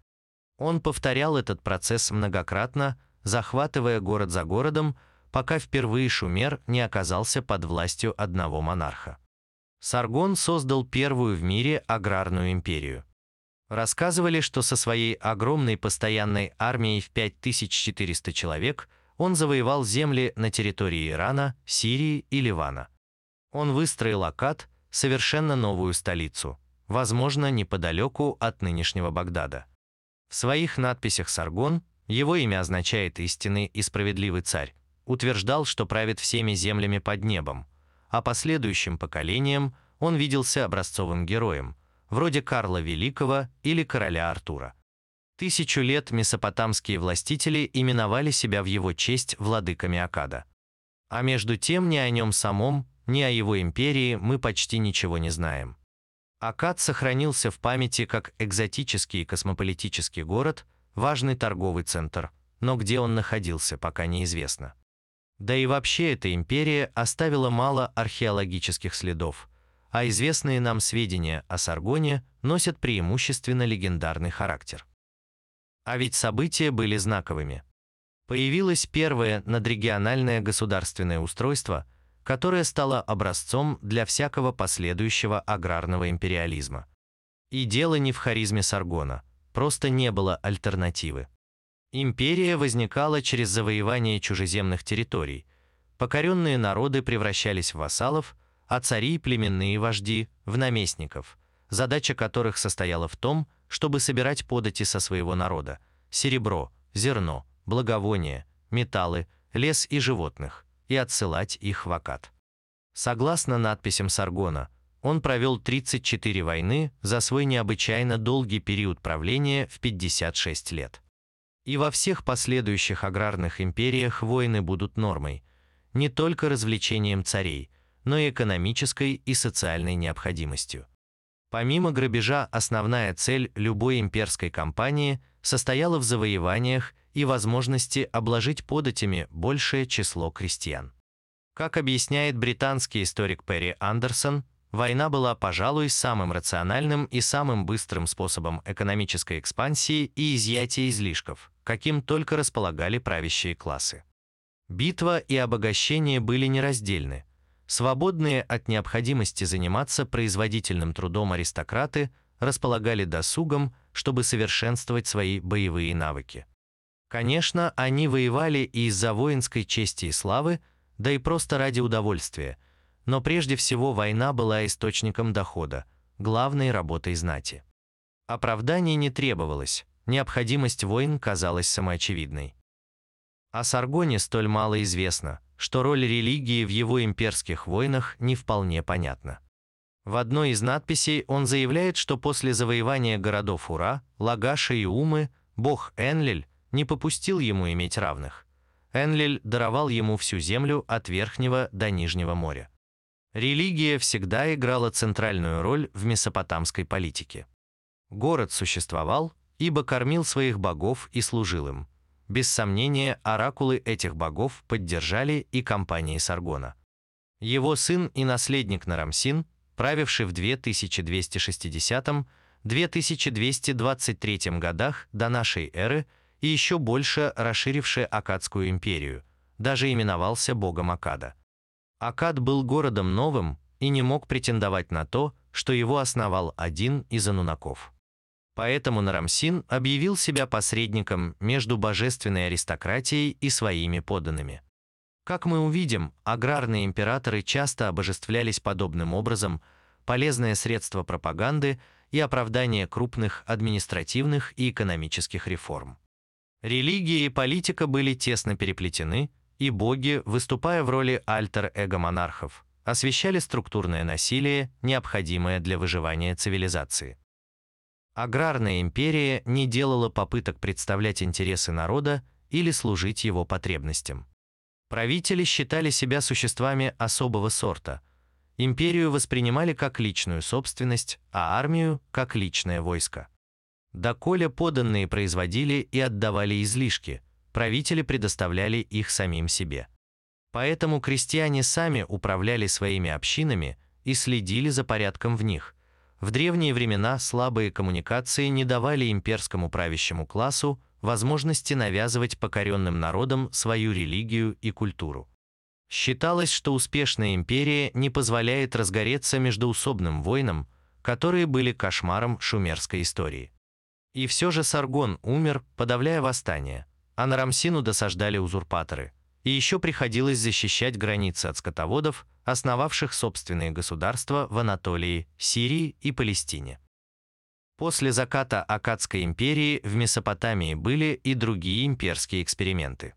Он повторял этот процесс многократно, захватывая город за городом, пока впервые Шумер не оказался под властью одного монарха. Саргон создал первую в мире аграрную империю. Рассказывали, что со своей огромной постоянной армией в 5400 человек он завоевал земли на территории Ирана, Сирии и Ливана. Он выстроил Акад, совершенно новую столицу, возможно, неподалеку от нынешнего Багдада. В своих надписях Саргон, его имя означает «истинный и справедливый царь», утверждал, что правит всеми землями под небом, а последующим поколениям он виделся образцовым героем, вроде Карла Великого или короля Артура. Тысячу лет месопотамские властители именовали себя в его честь владыками Акада. А между тем ни о нем самом, ни о его империи мы почти ничего не знаем. Акад сохранился в памяти как экзотический космополитический город, важный торговый центр, но где он находился, пока неизвестно. Да и вообще эта империя оставила мало археологических следов, а известные нам сведения о Саргоне носят преимущественно легендарный характер. А ведь события были знаковыми. Появилось первое надрегиональное государственное устройство, которое стало образцом для всякого последующего аграрного империализма. И дело не в харизме Саргона, просто не было альтернативы. Империя возникала через завоевание чужеземных территорий. Покоренные народы превращались в вассалов, а цари и племенные вожди – в наместников, задача которых состояла в том, чтобы собирать подати со своего народа – серебро, зерно, благовония, металлы, лес и животных, и отсылать их в Акад. Согласно надписям Саргона, он провел 34 войны за свой необычайно долгий период правления в 56 лет. И во всех последующих аграрных империях войны будут нормой, не только развлечением царей, но и экономической и социальной необходимостью. Помимо грабежа, основная цель любой имперской кампании состояла в завоеваниях и возможности обложить податями большее число крестьян. Как объясняет британский историк Перри Андерсон, война была, пожалуй, самым рациональным и самым быстрым способом экономической экспансии и изъятия излишков, каким только располагали правящие классы. Битва и обогащение были нераздельны. Свободные от необходимости заниматься производительным трудом аристократы располагали досугом, чтобы совершенствовать свои боевые навыки. Конечно, они воевали и из-за воинской чести и славы, да и просто ради удовольствия, но прежде всего война была источником дохода, главной работой знати. Оправданий не требовалось, необходимость войн казалась самоочевидной. О Саргоне столь мало известно, что роль религии в его имперских войнах не вполне понятна. В одной из надписей он заявляет, что после завоевания городов Ура, Лагаша и Умы бог Энлиль не попустил ему иметь равных. Энлиль даровал ему всю землю от Верхнего до Нижнего моря. Религия всегда играла центральную роль в месопотамской политике. Город существовал, ибо кормил своих богов и служил им. Без сомнения, оракулы этих богов поддержали и компании Саргона. Его сын и наследник Нарамсин, правивший в 2260-2223 годах до нашей эры, и еще больше расширивший Акадскую империю, даже именовался богом Акада. Акад был городом новым и не мог претендовать на то, что его основал один из анунаков. Поэтому Нарамсин объявил себя посредником между божественной аристократией и своими подданными. Как мы увидим, аграрные императоры часто обожествлялись подобным образом, полезное средство пропаганды и оправдание крупных административных и экономических реформ. Религия и политика были тесно переплетены, и боги, выступая в роли альтер-эго монархов, освещали структурное насилие, необходимое для выживания цивилизации. Аграрная империя не делала попыток представлять интересы народа или служить его потребностям. Правители считали себя существами особого сорта. Империю воспринимали как личную собственность, а армию – как личное войско. Доколе поданные производили и отдавали излишки, правители предоставляли их самим себе. Поэтому крестьяне сами управляли своими общинами и следили за порядком в них. В древние времена слабые коммуникации не давали имперскому правящему классу возможности навязывать покоренным народам свою религию и культуру. Считалось, что успешная империя не позволяет разгореться междоусобным войнам, которые были кошмаром шумерской истории. И все же Саргон умер, подавляя восстание, а на Рамсину досаждали узурпаторы. И еще приходилось защищать границы от скотоводов, основавших собственные государства в Анатолии, Сирии и Палестине. После заката Акадской империи в Месопотамии были и другие имперские эксперименты.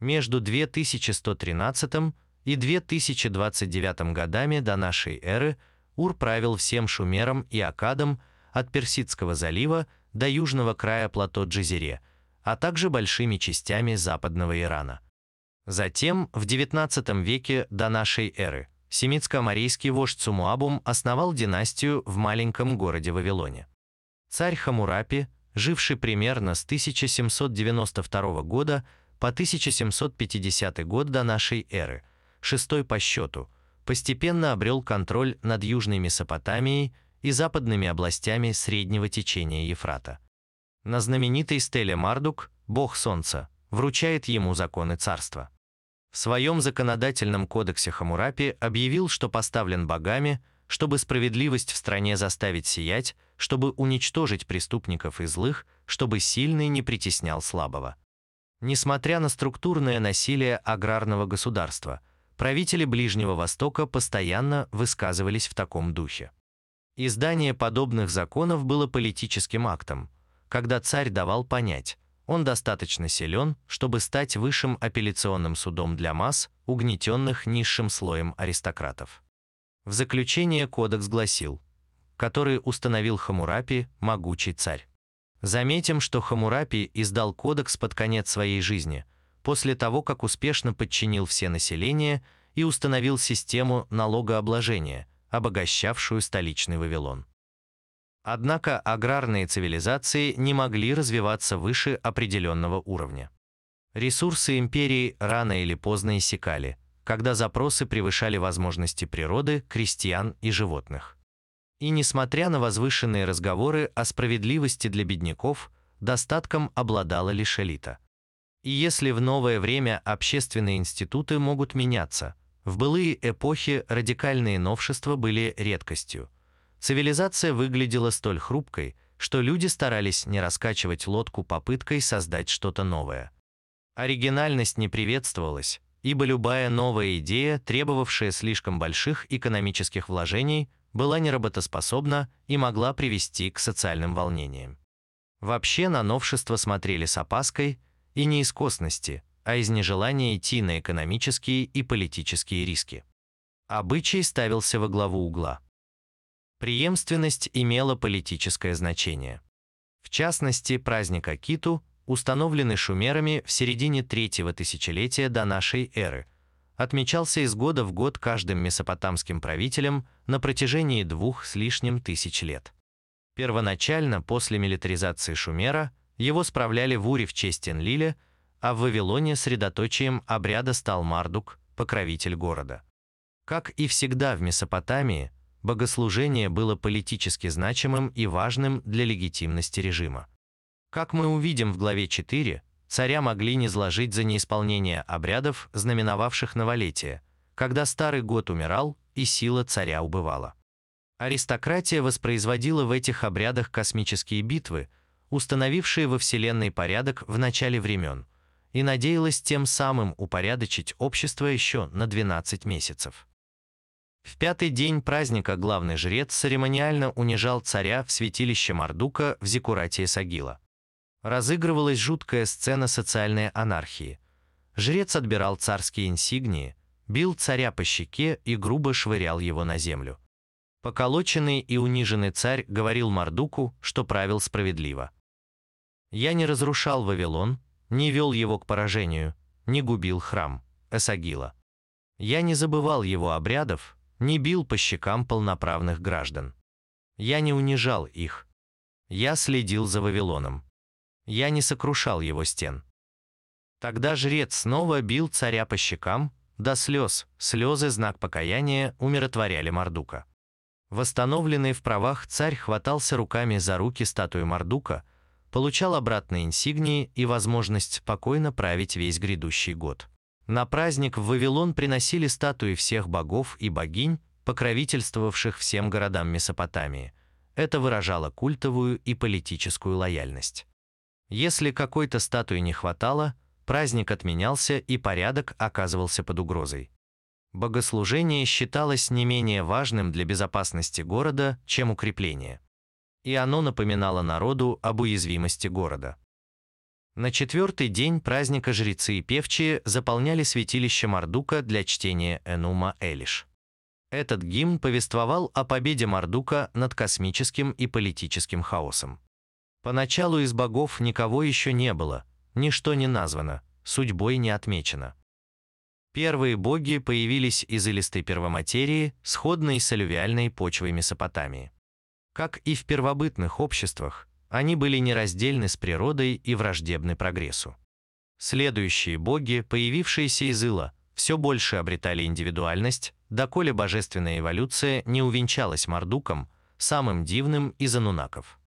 Между 2113 и 2029 годами до нашей эры Ур правил всем шумерам и Акадам от Персидского залива до южного края плато Джизере, а также большими частями западного Ирана. Затем, в XIX веке до нашей эры, семитско-амарийский вождь Цумуабум основал династию в маленьком городе Вавилоне. Царь Хамурапи, живший примерно с 1792 года по 1750 год до нашей эры, шестой по счету, постепенно обрел контроль над Южной Месопотамией и западными областями среднего течения Ефрата. На знаменитой стеле Мардук, бог солнца, вручает ему законы царства. В своем законодательном кодексе Хамурапи объявил, что поставлен богами, чтобы справедливость в стране заставить сиять, чтобы уничтожить преступников и злых, чтобы сильный не притеснял слабого. Несмотря на структурное насилие аграрного государства, правители Ближнего Востока постоянно высказывались в таком духе. Издание подобных законов было политическим актом, когда царь давал понять, он достаточно силен, чтобы стать высшим апелляционным судом для масс, угнетенных низшим слоем аристократов. В заключение кодекс гласил, который установил Хамурапи, могучий царь. Заметим, что Хамурапи издал кодекс под конец своей жизни, после того, как успешно подчинил все население и установил систему налогообложения – обогащавшую столичный Вавилон. Однако аграрные цивилизации не могли развиваться выше определенного уровня. Ресурсы империи рано или поздно иссякали, когда запросы превышали возможности природы, крестьян и животных. И несмотря на возвышенные разговоры о справедливости для бедняков, достатком обладала лишь элита. И если в новое время общественные институты могут меняться, в былые эпохи радикальные новшества были редкостью. Цивилизация выглядела столь хрупкой, что люди старались не раскачивать лодку попыткой создать что-то новое. Оригинальность не приветствовалась, ибо любая новая идея, требовавшая слишком больших экономических вложений, была неработоспособна и могла привести к социальным волнениям. Вообще на новшества смотрели с опаской и не из косности, а из нежелания идти на экономические и политические риски. Обычай ставился во главу угла. Преемственность имела политическое значение. В частности, праздник Акиту, установленный шумерами в середине третьего тысячелетия до нашей эры, отмечался из года в год каждым месопотамским правителем на протяжении двух с лишним тысяч лет. Первоначально, после милитаризации Шумера, его справляли в Уре в честь Энлиля, а в Вавилоне средоточием обряда стал Мардук, покровитель города. Как и всегда в Месопотамии, богослужение было политически значимым и важным для легитимности режима. Как мы увидим в главе 4, царя могли низложить за неисполнение обрядов, знаменовавших новолетие, когда старый год умирал и сила царя убывала. Аристократия воспроизводила в этих обрядах космические битвы, установившие во Вселенной порядок в начале времен, и надеялась тем самым упорядочить общество еще на 12 месяцев. В пятый день праздника главный жрец церемониально унижал царя в святилище Мардука в Зиккурате Сагила. Разыгрывалась жуткая сцена социальной анархии. Жрец отбирал царские инсигнии, бил царя по щеке и грубо швырял его на землю. Поколоченный и униженный царь говорил Мардуку, что правил справедливо. «Я не разрушал Вавилон, не вел его к поражению, не губил храм, Эсагила. Я не забывал его обрядов, не бил по щекам полноправных граждан. Я не унижал их. Я следил за Вавилоном. Я не сокрушал его стен. Тогда жрец снова бил царя по щекам, до слез, слезы знак покаяния умиротворяли Мардука. Восстановленный в правах царь хватался руками за руки статуи Мардука, получал обратно инсигнии и возможность спокойно править весь грядущий год. На праздник в Вавилон приносили статуи всех богов и богинь, покровительствовавших всем городам Месопотамии. Это выражало культовую и политическую лояльность. Если какой-то статуи не хватало, праздник отменялся и порядок оказывался под угрозой. Богослужение считалось не менее важным для безопасности города, чем укрепление. И оно напоминало народу об уязвимости города. На четвертый день праздника жрецы и певчие заполняли святилище Мардука для чтения Энума Элиш. Этот гимн повествовал о победе Мардука над космическим и политическим хаосом. Поначалу из богов никого еще не было, ничто не названо, судьбой не отмечено. Первые боги появились из илистой первоматерии, сходной с алювиальной почвой Месопотамии. Как и в первобытных обществах, они были нераздельны с природой и враждебны прогрессу. Следующие боги, появившиеся из ила, все больше обретали индивидуальность, доколе божественная эволюция не увенчалась Мардуком, самым дивным из анунаков.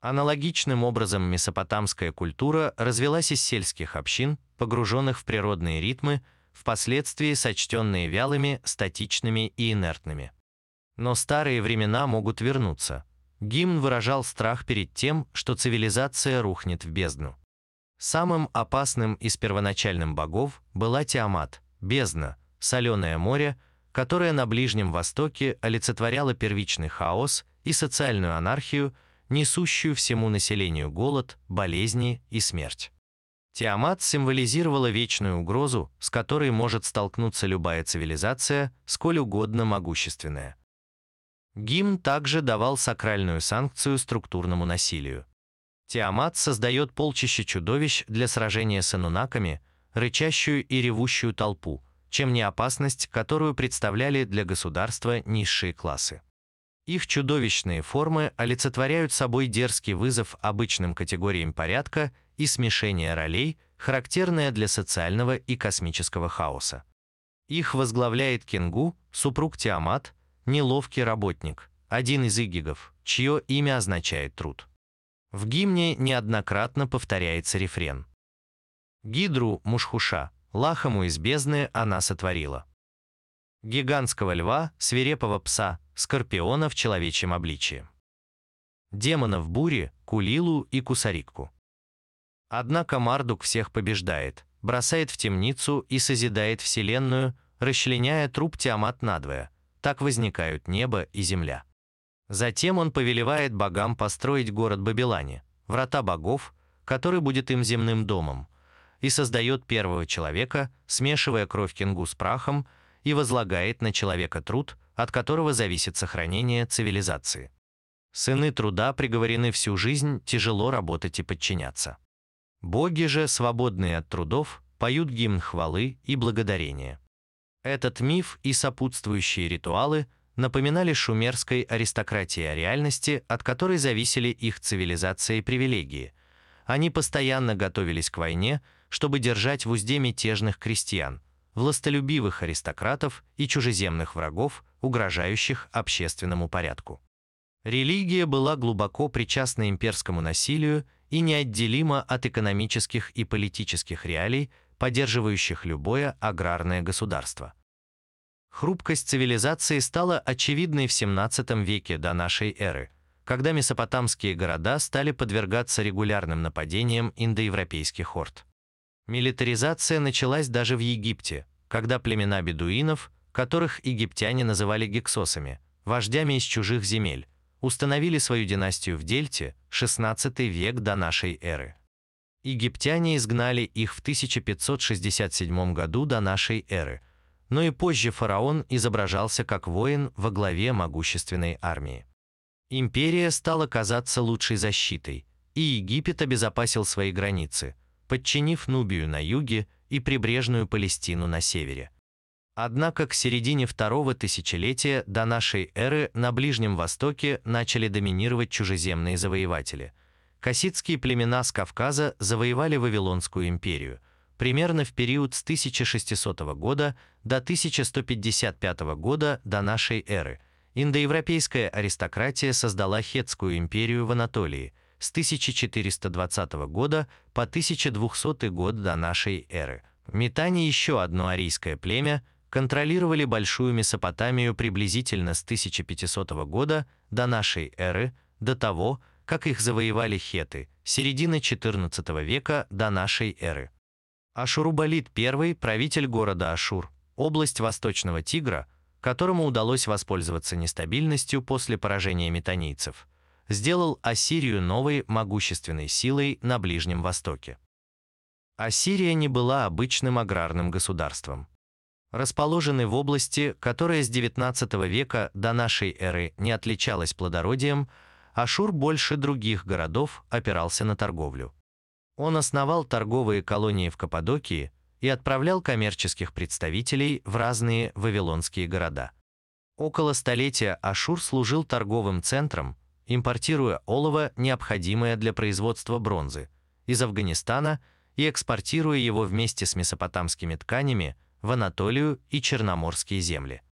Аналогичным образом месопотамская культура развелась из сельских общин, погруженных в природные ритмы, впоследствии сочтенные вялыми, статичными и инертными. Но старые времена могут вернуться. Гимн выражал страх перед тем, что цивилизация рухнет в бездну. Самым опасным из первоначальных богов была Тиамат, бездна, соленое море, которое на Ближнем Востоке олицетворяло первичный хаос и социальную анархию, несущую всему населению голод, болезни и смерть. Тиамат символизировала вечную угрозу, с которой может столкнуться любая цивилизация, сколь угодно могущественная. Гимн также давал сакральную санкцию структурному насилию. Тиамат создает полчище чудовищ для сражения с анунаками, рычащую и ревущую толпу, чем не опасность, которую представляли для государства низшие классы. Их чудовищные формы олицетворяют собой дерзкий вызов обычным категориям порядка и смешение ролей, характерное для социального и космического хаоса. Их возглавляет Кенгу, супруг Тиамат, неловкий работник, один из игигов, чье имя означает труд. В гимне неоднократно повторяется рефрен. Гидру Мушхуша, лахому из бездны она сотворила. Гигантского льва, свирепого пса, скорпиона в человечьем обличии. Демона в буре, Кулилу и Кусарикку. Однако Мардук всех побеждает, бросает в темницу и созидает вселенную, расчленяя труп Тиамат надвое. Так возникают небо и земля. Затем он повелевает богам построить город Бабилане, врата богов, который будет им земным домом, и создает первого человека, смешивая кровь кенгу с прахом, и возлагает на человека труд, от которого зависит сохранение цивилизации. Сыны труда приговорены всю жизнь тяжело работать и подчиняться. Боги же, свободные от трудов, поют гимн хвалы и благодарения. Этот миф и сопутствующие ритуалы напоминали шумерской аристократии о реальности, от которой зависели их цивилизация и привилегии. Они постоянно готовились к войне, чтобы держать в узде мятежных крестьян, властолюбивых аристократов и чужеземных врагов, угрожающих общественному порядку. Религия была глубоко причастна имперскому насилию и неотделима от экономических и политических реалий, поддерживающих любое аграрное государство. Хрупкость цивилизации стала очевидной в XVII веке до нашей эры, когда месопотамские города стали подвергаться регулярным нападениям индоевропейских орд. Милитаризация началась даже в Египте, когда племена бедуинов, которых египтяне называли гексосами, вождями из чужих земель, установили свою династию в Дельте, 16 век до нашей эры. Египтяне изгнали их в 1567 году до нашей эры, но и позже фараон изображался как воин во главе могущественной армии. Империя стала казаться лучшей защитой, и Египет обезопасил свои границы – подчинив Нубию на юге и прибрежную Палестину на севере. Однако к середине второго тысячелетия до нашей эры на Ближнем Востоке начали доминировать чужеземные завоеватели. Касситские племена с Кавказа завоевали Вавилонскую империю. Примерно в период с 1600 года до 1155 года до нашей эры индоевропейская аристократия создала Хетскую империю в Анатолии – с 1420 года по 1200 год до нашей эры. Метане еще одно арийское племя контролировали Большую Месопотамию приблизительно с 1500 года до нашей эры, до того, как их завоевали хеты, середины XIV века до нашей эры. Ашурубалит I, правитель города Ашур, область Восточного Тигра, которому удалось воспользоваться нестабильностью после поражения метанийцев – сделал Ассирию новой могущественной силой на Ближнем Востоке. Ассирия не была обычным аграрным государством. Расположенный в области, которая с XIX века до нашей эры не отличалась плодородием, Ашур больше других городов опирался на торговлю. Он основал торговые колонии в Каппадокии и отправлял коммерческих представителей в разные вавилонские города. Около столетия Ашур служил торговым центром, импортируя олово, необходимое для производства бронзы, из Афганистана и экспортируя его вместе с месопотамскими тканями в Анатолию и Черноморские земли.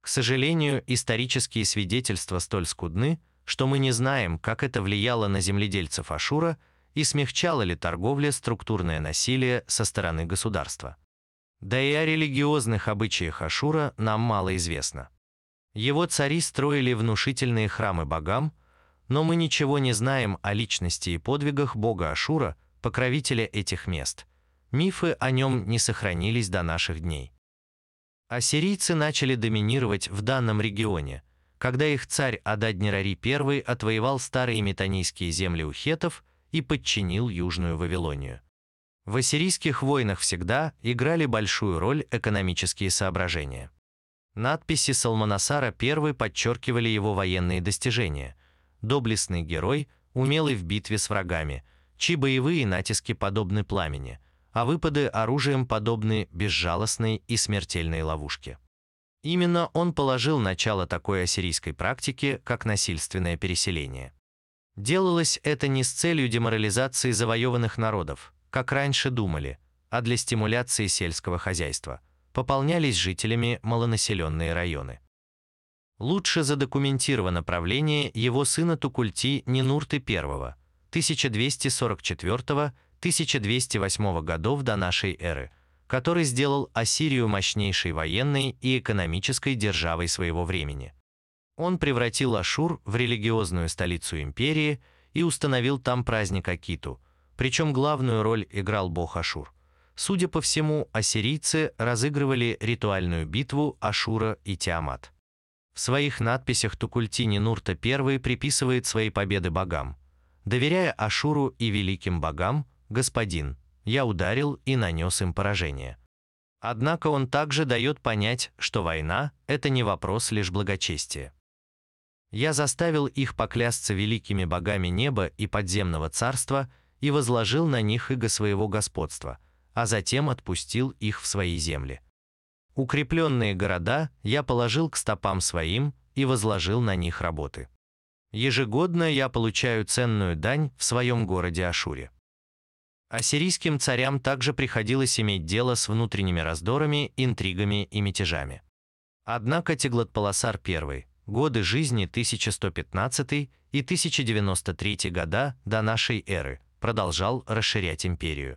К сожалению, исторические свидетельства столь скудны, что мы не знаем, как это влияло на земледельцев Ашура и смягчало ли торговля структурное насилие со стороны государства. Да и о религиозных обычаях Ашура нам мало известно. Его цари строили внушительные храмы богам, но мы ничего не знаем о личности и подвигах бога Ашура, покровителя этих мест. Мифы о нем не сохранились до наших дней. Ассирийцы начали доминировать в данном регионе, когда их царь Адад-Нерари I отвоевал старые метанийские земли у хетов и подчинил Южную Вавилонию. В ассирийских войнах всегда играли большую роль экономические соображения. Надписи Салманасара I подчеркивали его военные достижения – доблестный герой, умелый в битве с врагами, чьи боевые натиски подобны пламени, а выпады оружием подобны безжалостной и смертельной ловушке. Именно он положил начало такой ассирийской практике, как насильственное переселение. Делалось это не с целью деморализации завоеванных народов, как раньше думали, а для стимуляции сельского хозяйства. Пополнялись жителями малонаселенные районы. Лучше задокументировано правление его сына Тукульти Нинурты I 1244-1208 годов до нашей эры, который сделал Ассирию мощнейшей военной и экономической державой своего времени. Он превратил Ашур в религиозную столицу империи и установил там праздник Акиту, причем главную роль играл бог Ашур. Судя по всему, ассирийцы разыгрывали ритуальную битву Ашура и Тиамат. В своих надписях Тукультини Нурта I приписывает свои победы богам. Доверяя Ашуру и великим богам, господин, я ударил и нанес им поражение. Однако он также дает понять, что война – это не вопрос лишь благочестия. Я заставил их поклясться великими богами неба и подземного царства и возложил на них иго своего господства, а затем отпустил их в свои земли. Укрепленные города я положил к стопам своим и возложил на них работы. Ежегодно я получаю ценную дань в своем городе Ашуре. Ассирийским царям также приходилось иметь дело с внутренними раздорами, интригами и мятежами. Однако Теглатпаласар I, годы жизни 1115 и 1093 года до нашей эры, продолжал расширять империю.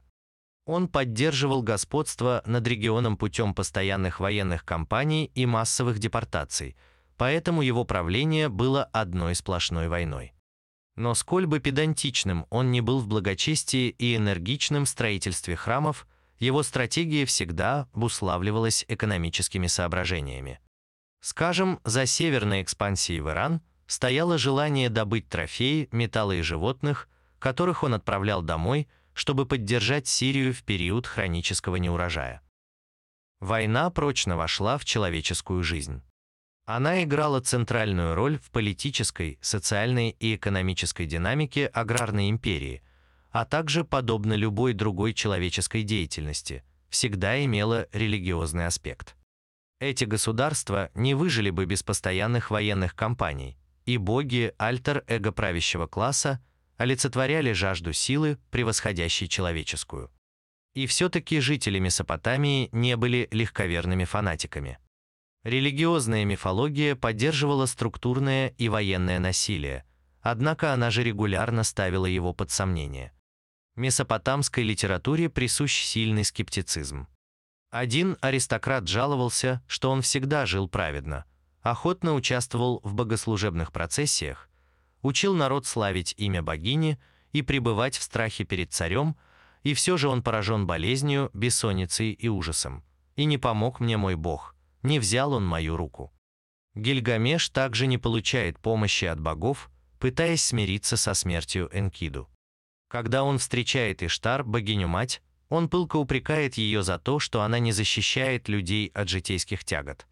Он поддерживал господство над регионом путем постоянных военных кампаний и массовых депортаций, поэтому его правление было одной сплошной войной. Но сколь бы педантичным он не был в благочестии и энергичном строительстве храмов, его стратегия всегда обуславливалась экономическими соображениями. Скажем, за северной экспансией в Иран стояло желание добыть трофеи, металлы и животных, которых он отправлял домой – чтобы поддержать Сирию в период хронического неурожая. Война прочно вошла в человеческую жизнь. Она играла центральную роль в политической, социальной и экономической динамике аграрной империи, а также, подобно любой другой человеческой деятельности, всегда имела религиозный аспект. Эти государства не выжили бы без постоянных военных кампаний, и боги альтер-эго правящего класса – олицетворяли жажду силы, превосходящей человеческую. И все-таки жители Месопотамии не были легковерными фанатиками. Религиозная мифология поддерживала структурное и военное насилие, однако она же регулярно ставила его под сомнение. Месопотамской литературе присущ сильный скептицизм. Один аристократ жаловался, что он всегда жил праведно, охотно участвовал в богослужебных процессиях, учил народ славить имя богини и пребывать в страхе перед царем, и все же он поражен болезнью, бессонницей и ужасом. И не помог мне мой бог, не взял он мою руку. Гильгамеш также не получает помощи от богов, пытаясь смириться со смертью Энкиду. Когда он встречает Иштар, богиню-мать, он пылко упрекает ее за то, что она не защищает людей от житейских тягот.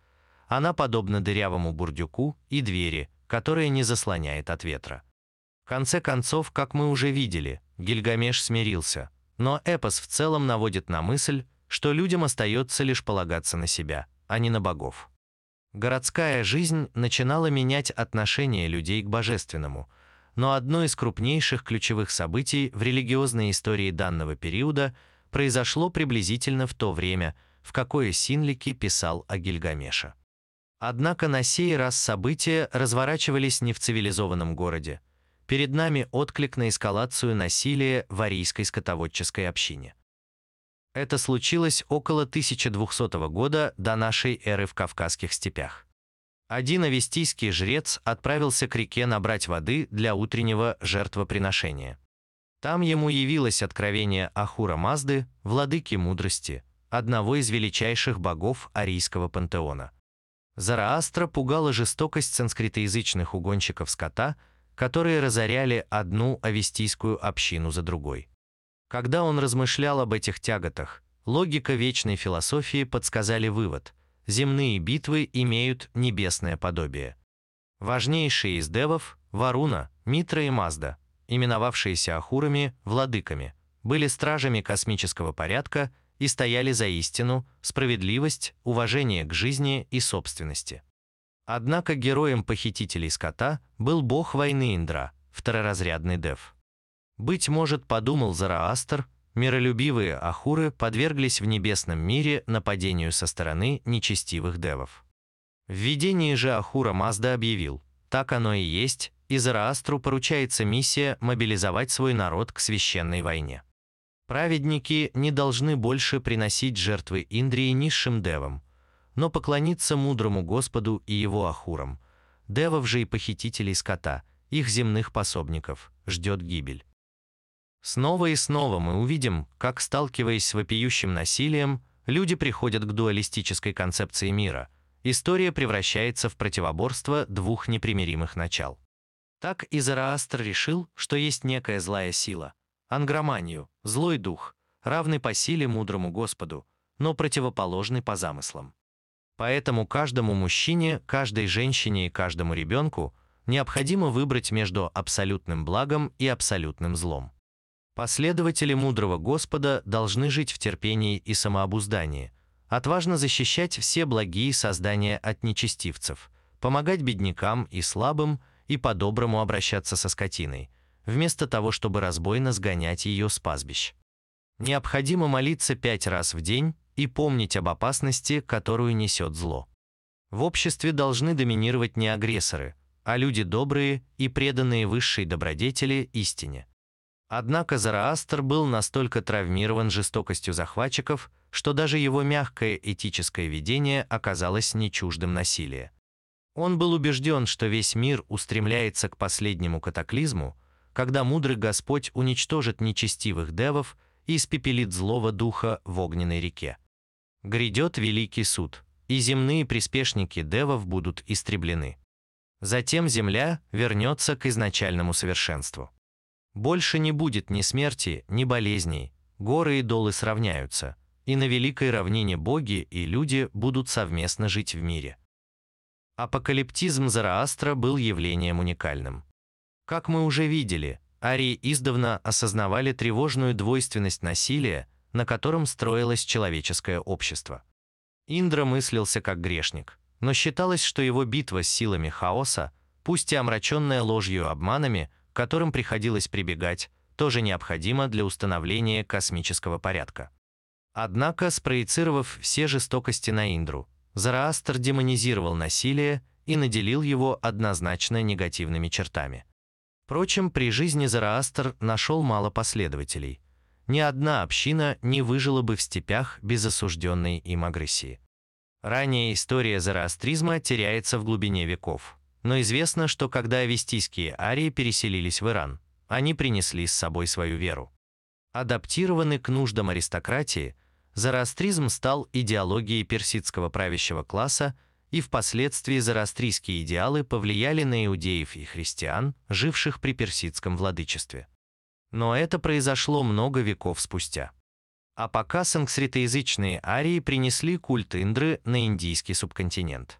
Она подобна дырявому бурдюку и двери, которая не заслоняет от ветра. В конце концов, как мы уже видели, Гильгамеш смирился, но эпос в целом наводит на мысль, что людям остается лишь полагаться на себя, а не на богов. Городская жизнь начинала менять отношение людей к божественному, но одно из крупнейших ключевых событий в религиозной истории данного периода произошло приблизительно в то время, в какое Синлики писал о Гильгамеше. Однако на сей раз события разворачивались не в цивилизованном городе. Перед нами отклик на эскалацию насилия в арийской скотоводческой общине. Это случилось около 1200 года до нашей эры в Кавказских степях. Один авестийский жрец отправился к реке набрать воды для утреннего жертвоприношения. Там ему явилось откровение Ахура Мазды, владыки мудрости, одного из величайших богов арийского пантеона. Зараастра пугала жестокость санскритоязычных угонщиков скота, которые разоряли одну авестийскую общину за другой. Когда он размышлял об этих тяготах, логика вечной философии подсказали вывод – земные битвы имеют небесное подобие. Важнейшие из девов – Варуна, Митра и Мазда, именовавшиеся Ахурами, владыками, были стражами космического порядка и стояли за истину, справедливость, уважение к жизни и собственности. Однако героем похитителей скота был бог войны Индра, второразрядный дев. Быть может, подумал Зараастр, миролюбивые ахуры подверглись в небесном мире нападению со стороны нечестивых девов. В видении же Ахура Мазда объявил, так оно и есть, и Зараастру поручается миссия мобилизовать свой народ к священной войне. Праведники не должны больше приносить жертвы Индрии низшим девам, но поклониться мудрому Господу и его ахурам. Девов же и похитителей скота, их земных пособников, ждет гибель. Снова и снова мы увидим, как, сталкиваясь с вопиющим насилием, люди приходят к дуалистической концепции мира. История превращается в противоборство двух непримиримых начал. Так и Зараастр решил, что есть некая злая сила, ангроманию, злой дух, равный по силе мудрому Господу, но противоположный по замыслам. Поэтому каждому мужчине, каждой женщине и каждому ребенку необходимо выбрать между абсолютным благом и абсолютным злом. Последователи мудрого Господа должны жить в терпении и самообуздании, отважно защищать все благие создания от нечестивцев, помогать беднякам и слабым и по-доброму обращаться со скотиной, вместо того, чтобы разбойно сгонять ее с пастбищ. Необходимо молиться пять раз в день и помнить об опасности, которую несет зло. В обществе должны доминировать не агрессоры, а люди добрые и преданные высшей добродетели истине. Однако Зараастр был настолько травмирован жестокостью захватчиков, что даже его мягкое этическое видение оказалось не чуждым насилия. Он был убежден, что весь мир устремляется к последнему катаклизму, когда мудрый Господь уничтожит нечестивых девов и испепелит злого духа в огненной реке. Грядет великий суд, и земные приспешники девов будут истреблены. Затем земля вернется к изначальному совершенству. Больше не будет ни смерти, ни болезней, горы и долы сравняются, и на великой равнине боги и люди будут совместно жить в мире. Апокалиптизм Зараастра был явлением уникальным. Как мы уже видели, арии издавна осознавали тревожную двойственность насилия, на котором строилось человеческое общество. Индра мыслился как грешник, но считалось, что его битва с силами хаоса, пусть и омраченная ложью и обманами, которым приходилось прибегать, тоже необходимо для установления космического порядка. Однако, спроецировав все жестокости на Индру, Зараастр демонизировал насилие и наделил его однозначно негативными чертами. Впрочем, при жизни Зараастр нашел мало последователей. Ни одна община не выжила бы в степях без осужденной им агрессии. Ранняя история зороастризма теряется в глубине веков. Но известно, что когда авестийские арии переселились в Иран, они принесли с собой свою веру. Адаптированный к нуждам аристократии, зороастризм стал идеологией персидского правящего класса, и впоследствии зороастрийские идеалы повлияли на иудеев и христиан, живших при персидском владычестве. Но это произошло много веков спустя. А пока санксритоязычные арии принесли культ Индры на индийский субконтинент.